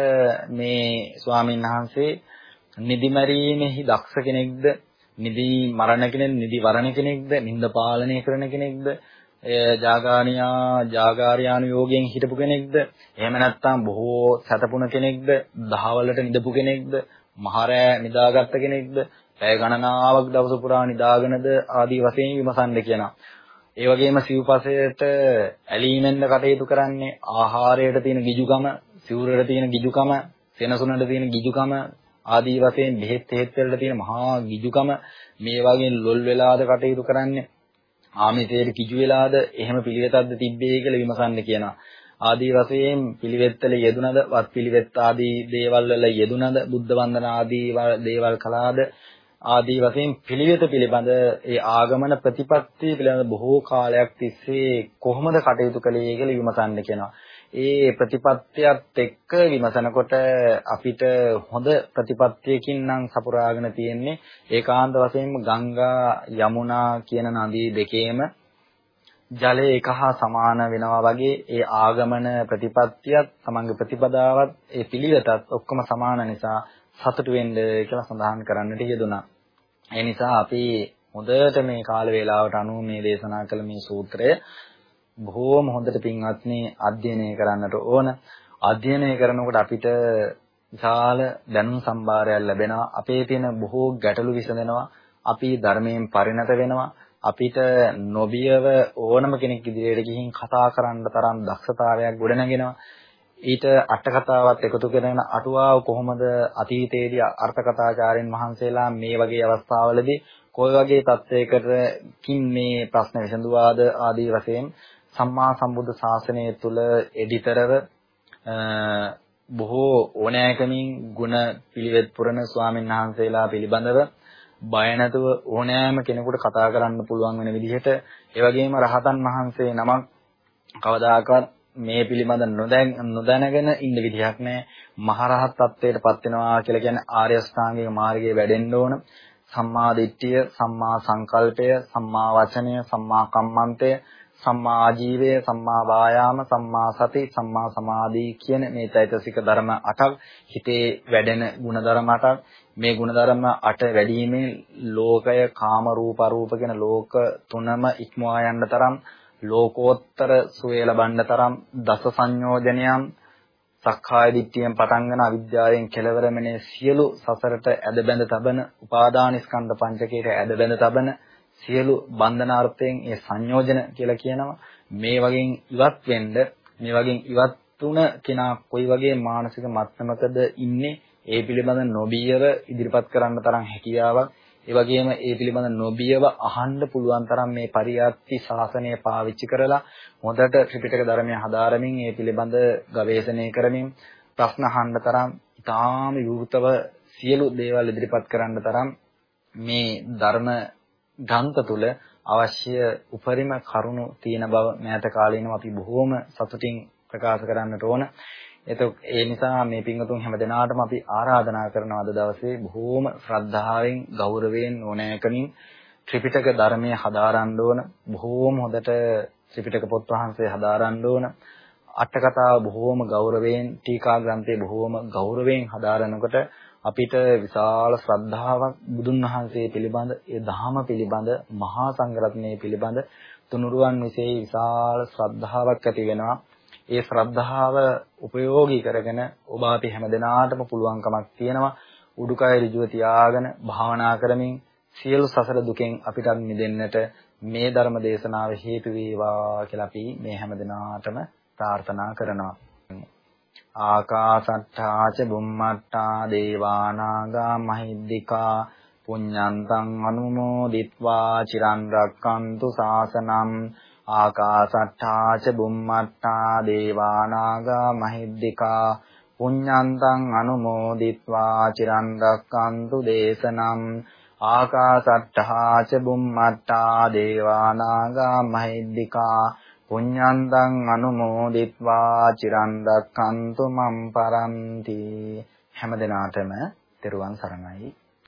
Speaker 1: මේ ස්වාමීන් වහන්සේ නිදිමරීමේහි දක්ෂ කෙනෙක්ද? නිදි මරණ කෙනෙක් නිදි වරණ කෙනෙක්ද? නිନ୍ଦ පාලනය කරන කෙනෙක්ද? ජාගානියා ජාගාරියානු යෝගයෙන් හිටපු කෙනෙක්ද? එහෙම නැත්නම් බොහෝ සැතපුණ කෙනෙක්ද? දහවලට නිදපු කෙනෙක්ද? මහරෑ නිදාගත්ත කෙනෙක්ද? පැය ගණනාවක් දවස පුරා නිදාගෙනද ආදී වශයෙන් විමසන්න කියනවා. ඒ වගේම සිව්පසයට ඇලීමෙන්ද කටයුතු කරන්නේ ආහාරයට තියෙන ගිජුකම, සිවුරට තියෙන ගිජුකම, සෙනසුනට තියෙන ගිජුකම ආදී වශයෙන් බෙහෙත් හේත් වලට තියෙන මහා ගිජුකම මේ වගේ ලොල් වෙලාද කටයුතු කරන්නේ ආමිතේට කිජු වෙලාද එහෙම පිළිවෙතක්ද තිබ්බේ කියලා විමසන්න කියනවා. ආදී වශයෙන් පිළිවෙත්තල යෙදුනද වත් පිළිවෙත් ආදී දේවල් වල යෙදුනද බුද්ධ වන්දන ආදී දේවල් කළාද ආදී වශයෙන් පිළිවෙත පිළිබඳ ඒ ආගමන ප්‍රතිපත්තිය පිළිබඳ බොහෝ කාලයක් තිස්සේ කොහොමද කටයුතු කළේ කියලා විමසන්න කියනවා. ඒ ප්‍රතිපත්තියත් එක්ක විමසනකොට අපිට හොඳ ප්‍රතිපත්තියකින් නම් සපුරාගෙන තියෙන්නේ ඒකාන්ත වශයෙන්ම ගංගා යමුනා කියන නදී දෙකේම ජලය එක හා සමාන වෙනවා වගේ ඒ ආගමන ප්‍රතිපත්තියත් තමන්ගේ ප්‍රතිපදාවත් ඒ පිළිවෙතත් ඔක්කොම සමාන නිසා සතුටු වෙන්න කියලා සඳහන් කරන්නට යෙදුනා. ඒ නිසා අපි හොඳට මේ කාල වේලාවට අනුව මේ දේශනා කළ මේ සූත්‍රය බොහෝම හොඳට පින්වත්නි අධ්‍යයනය කරන්නට ඕන. අධ්‍යයනය කරනකොට අපිට විශාල දැනුම් සම්භාරයක් ලැබෙනවා. අපේ තියෙන බොහෝ ගැටලු විසඳෙනවා. අපි ධර්මයෙන් පරිණත වෙනවා. අපිට නොබියව ඕනම කෙනෙක් ඉදිරියට ගිහින් කතා කරන්න තරම් දක්ෂතාවයක් ගොඩනගෙනවා. ඊට අට කතාවත් එකතු කරගෙන අටුවාව කොහොමද අතීතයේදී අර්ථ කතාචාර්යන් වහන්සේලා මේ වගේ අවස්ථාවලදී කොයි වගේ තත්වයකටකින් මේ ප්‍රශ්න විසඳුවාද ආදී වශයෙන් සම්මා සම්බුද්ධ ශාසනය තුල එඩිතරව බොහෝ ඕනෑකමින් ಗುಣ පිළිවෙත් පුරන ස්වාමීන් වහන්සේලා පිළිබඳව බය නැතුව ඕනෑම කෙනෙකුට කතා කරන්න පුළුවන් වෙන විදිහට ඒ වගේම රහතන් වහන්සේ නමක් කවදාකවත් මේ පිළිබඳ නොදැනගෙන ඉන්න විදිහක් නැහැ. මහරහත් ත්වයට පත් වෙනවා කියලා කියන්නේ ආර්ය අෂ්ටාංගික මාර්ගයේ වැඩෙන්න ඕන. සම්මා දිට්ඨිය, සම්මා සංකල්පය, සම්මා වචනය, සම්මා කම්මන්තය, සම්මා ආජීවය, සම්මා වායාම, සම්මා සති, සම්මා සමාධි කියන මේ චෛතසික ධර්ම 8ක් හිතේ වැඩෙන ಗುಣධර්ම 8ක්. මේ ಗುಣධර්ම 8 වැඩිීමේ ලෝකය, කාම රූප අරූප කියන ලෝක තුනම ඉක්මවා යන්න තරම් ලෝකෝත්තර සුවය ලබන්න තරම් දස සංයෝජනයන් සක්කාය දිට්ඨියෙන් පටන් ගන්න අවිද්‍යාවෙන් කෙලවරමනේ සියලු සසරට ඇද බැඳ තබන උපාදාන ස්කන්ධ පංචකයට ඇද බැඳ තබන සියලු බන්ධනාර්ථයෙන් ඒ සංයෝජන කියලා කියනවා. මේ වගේ ඉවත් වෙන්න මේ වගේ ඉවත් තුන කෙනා කොයි වගේ මානසික මට්ටමකද ඉන්නේ ඒ පිළිබඳ නොබියව ඉදිරිපත් කරන්න තරම් හැකියාවක් ඒ වගේම ඒ පිළිබඳ නොබියව අහන්න පුළුවන් තරම් මේ පරියාප්ති ශාසනය පාවිච්චි කරලා හොඳට ත්‍රිපිටක ධර්මය හදාරමින් ඒ පිළිබඳ ගවේෂණය කරමින් ප්‍රශ්න අහන්න තරම් ඉතාම විවෘතව සියලු දේවල් ඉදිරිපත් කරන්න තරම් මේ ධර්ම ග්‍රන්ථ තුල අවශ්‍ය උපරිම කරුණු තියෙන බව මෑත කාලේනම අපි බොහෝම සතුටින් ප්‍රකාශ කරන්නට ඕන. එතකොට ඒ නිසා මේ පින්වතුන් හැමදෙනාටම අපි ආරාධනා කරනවා අද දවසේ බොහෝම ශ්‍රද්ධාවෙන් ගෞරවයෙන් ඕනෑකමින් ත්‍රිපිටක ධර්මය හදාරන්න ඕන. බොහෝම හොඳට ත්‍රිපිටක පොත් වහන්සේ හදාරන්න ඕන. අට කතාව බොහෝම ගෞරවයෙන් ටීකා ග්‍රන්ථය බොහෝම ගෞරවයෙන් හදාරනකොට අපිට විශාල ශ්‍රද්ධාවක් බුදුන් වහන්සේ පිළිබඳ ඒ ධහම පිළිබඳ මහා සංඝරත්නය පිළිබඳ තුනුරුවන් විසේ විශාල ශ්‍රද්ධාවක් ඇති වෙනවා. ඒ ශ්‍රද්ධාව උපයෝගී කරගෙන ඔබ අපි හැමදෙනාටම පුළුවන්කමක් තියෙනවා උඩුකය ඍජුව තියාගෙන භාවනා කරමින් සියලු සසර දුකෙන් අපිට මිදෙන්නට මේ ධර්ම දේශනාව හේතු වේවා කියලා අපි මේ හැමදෙනාටම ප්‍රාර්ථනා කරනවා. ආකාසට්ඨා ච බුම්මට්ඨා දේවානාගා මහිද්దికා පුඤ්ඤන්තං අනුමෝදිත්වා චිරන් රැක්කන්තු සාසනං ආකාසට්ඨා ච බුම්මට්ඨා දේවානාගා මහිද්దికා පුඤ්ඤන්තං අනුමෝදිත්වා චිරන් රැක්කන්තු දේශනම් ආකාසට්ඨා ච බුම්මට්ඨා දේවානාගා මහිද්దికා පුඤ්ඤන්තං අනුමෝදිත්වා චිරන් රැක්කන්තු මම් පරන්ති හැමදෙනාටම තෙරුවන් සරණයි